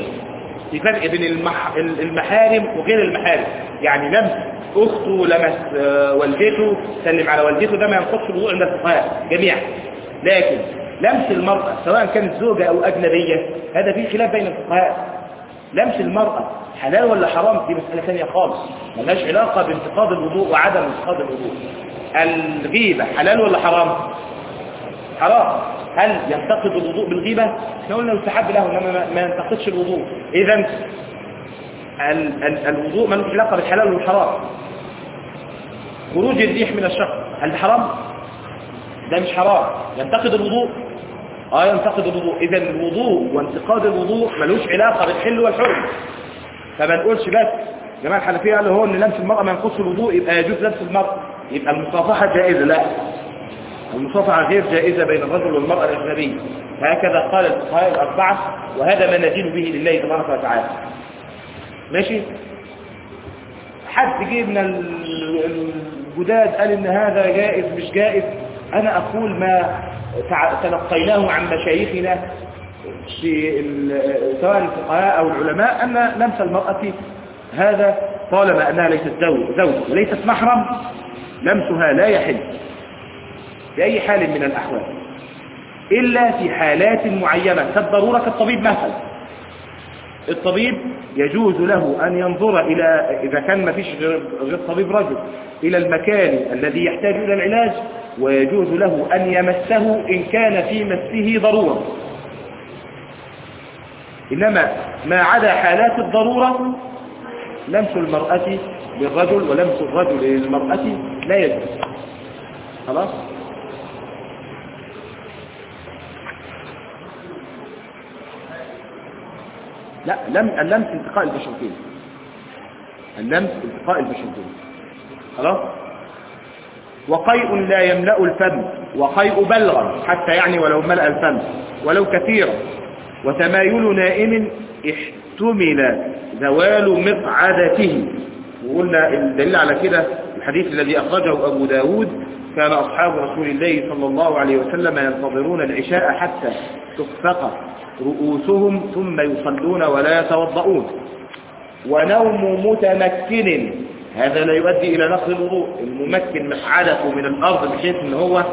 في فرق بين المح... المحارم وغير المحارم. يعني لمس أخته لمس والدته سلم على والدته ده ما ينقضش الوضوء عند الفقهاء جميعا. لكن لمس المرأة سواء كانت زوجة أو أجنبية هذا فيه خلاف بين الفقهاء. لمس المرأة حلال ولا حرام؟ دي مسألة ثانية خالص. ملهاش علاقة بانتقاض الوضوء وعدم انتقاض الوضوء. الغيبة حلال ولا حرام؟ حرام. هل ينتقد الوضوء بالغيبة؟ إحنا قلنا يستحب له إنما ما ينتقدش الوضوء. إذا الوضوء ملوش علاقة بالحلال والحرام. خروج الريح من الشخص هل ده حرام؟ ده مش حرام. ينتقد الوضوء؟ آه ينتقد الوضوء. اذا الوضوء وانتقاد الوضوء ملوش علاقة بالحل والحرم. فما نقولش بس جماعة الحنفية قالوا هو إن لمس المرأة ما ينقص الوضوء يبقى يجوز لمس المرأة. يبقى المصافحة جائزة؟ لا. المصافحة غير جائزة بين الرجل والمرأة الأجنبية. هكذا قال الفقهاء الأربعة وهذا ما ندين به لله تبارك وتعالى. ماشي؟ حد جه من الجداد قال إن هذا جائز مش جائز؟ أنا أقول ما تلقيناه عن مشايخنا سواء الفقهاء أو العلماء أن لمس المرأة هذا طالما أنها ليست زوج وليست محرم لمسها لا يحل بأي حال من الأحوال إلا في حالات معينة. كالضرورة كالطبيب مثلا الطبيب يجوز له أن ينظر إلى إذا كان ما فيش غير طبيب رجل إلى المكان الذي يحتاج إلى العلاج ويجوز له أن يمسه إن كان في مسه ضرورة. إنما ما عدا حالات الضرورة لمس المرأة للرجل ولمس الرجل للمرأة لا يجوز. خلاص؟ لا لم اللمس التقاء البشرتين اللمس التقاء البشرتين خلاص؟ وقيء لا يملأ الفم وقيء بلغا حتى يعني ولو ملأ الفم ولو كثيرا. وتمايل نائم احتمل زوال مقعدته. وقلنا الدليل على كده الحديث الذي أخرجه أبو داود كان أصحاب رسول الله صلى الله عليه وسلم ينتظرون العشاء حتى تخفق رؤوسهم ثم يصلون ولا يتوضؤون. ونوم متمكن. هذا لا يؤدي إلى نقض الوضوء. الممكن مقعدته من الأرض بحيث إن هو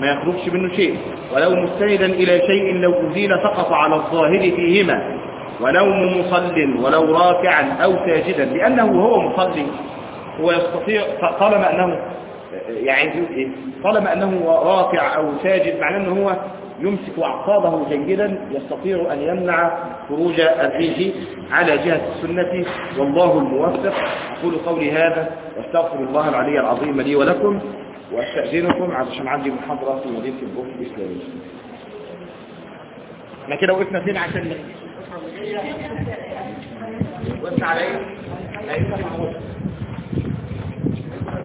ما يخرجش منه شيء. ولو مستندا إلى شيء لو أزيل سقط على الظاهر فيهما. ونوم مصل ولو راكعا أو ساجدا. لأنه هو مصلي هو يستطيع طالما أنه يعني طالما أنه راكع أو ساجد معناه ان هو يمسك اعصابه جيدا يستطيع أن يمنع خروج الريح على جهة السنة. والله الموفق. أقول قولي هذا واستغفر الله العلي العظيم لي ولكم وأستأذنكم عشان عندي محاضرة في مدينة البوك الإسلامية إحنا كده وقفنا فين عشان وقفنا على إيه؟ لا يفتح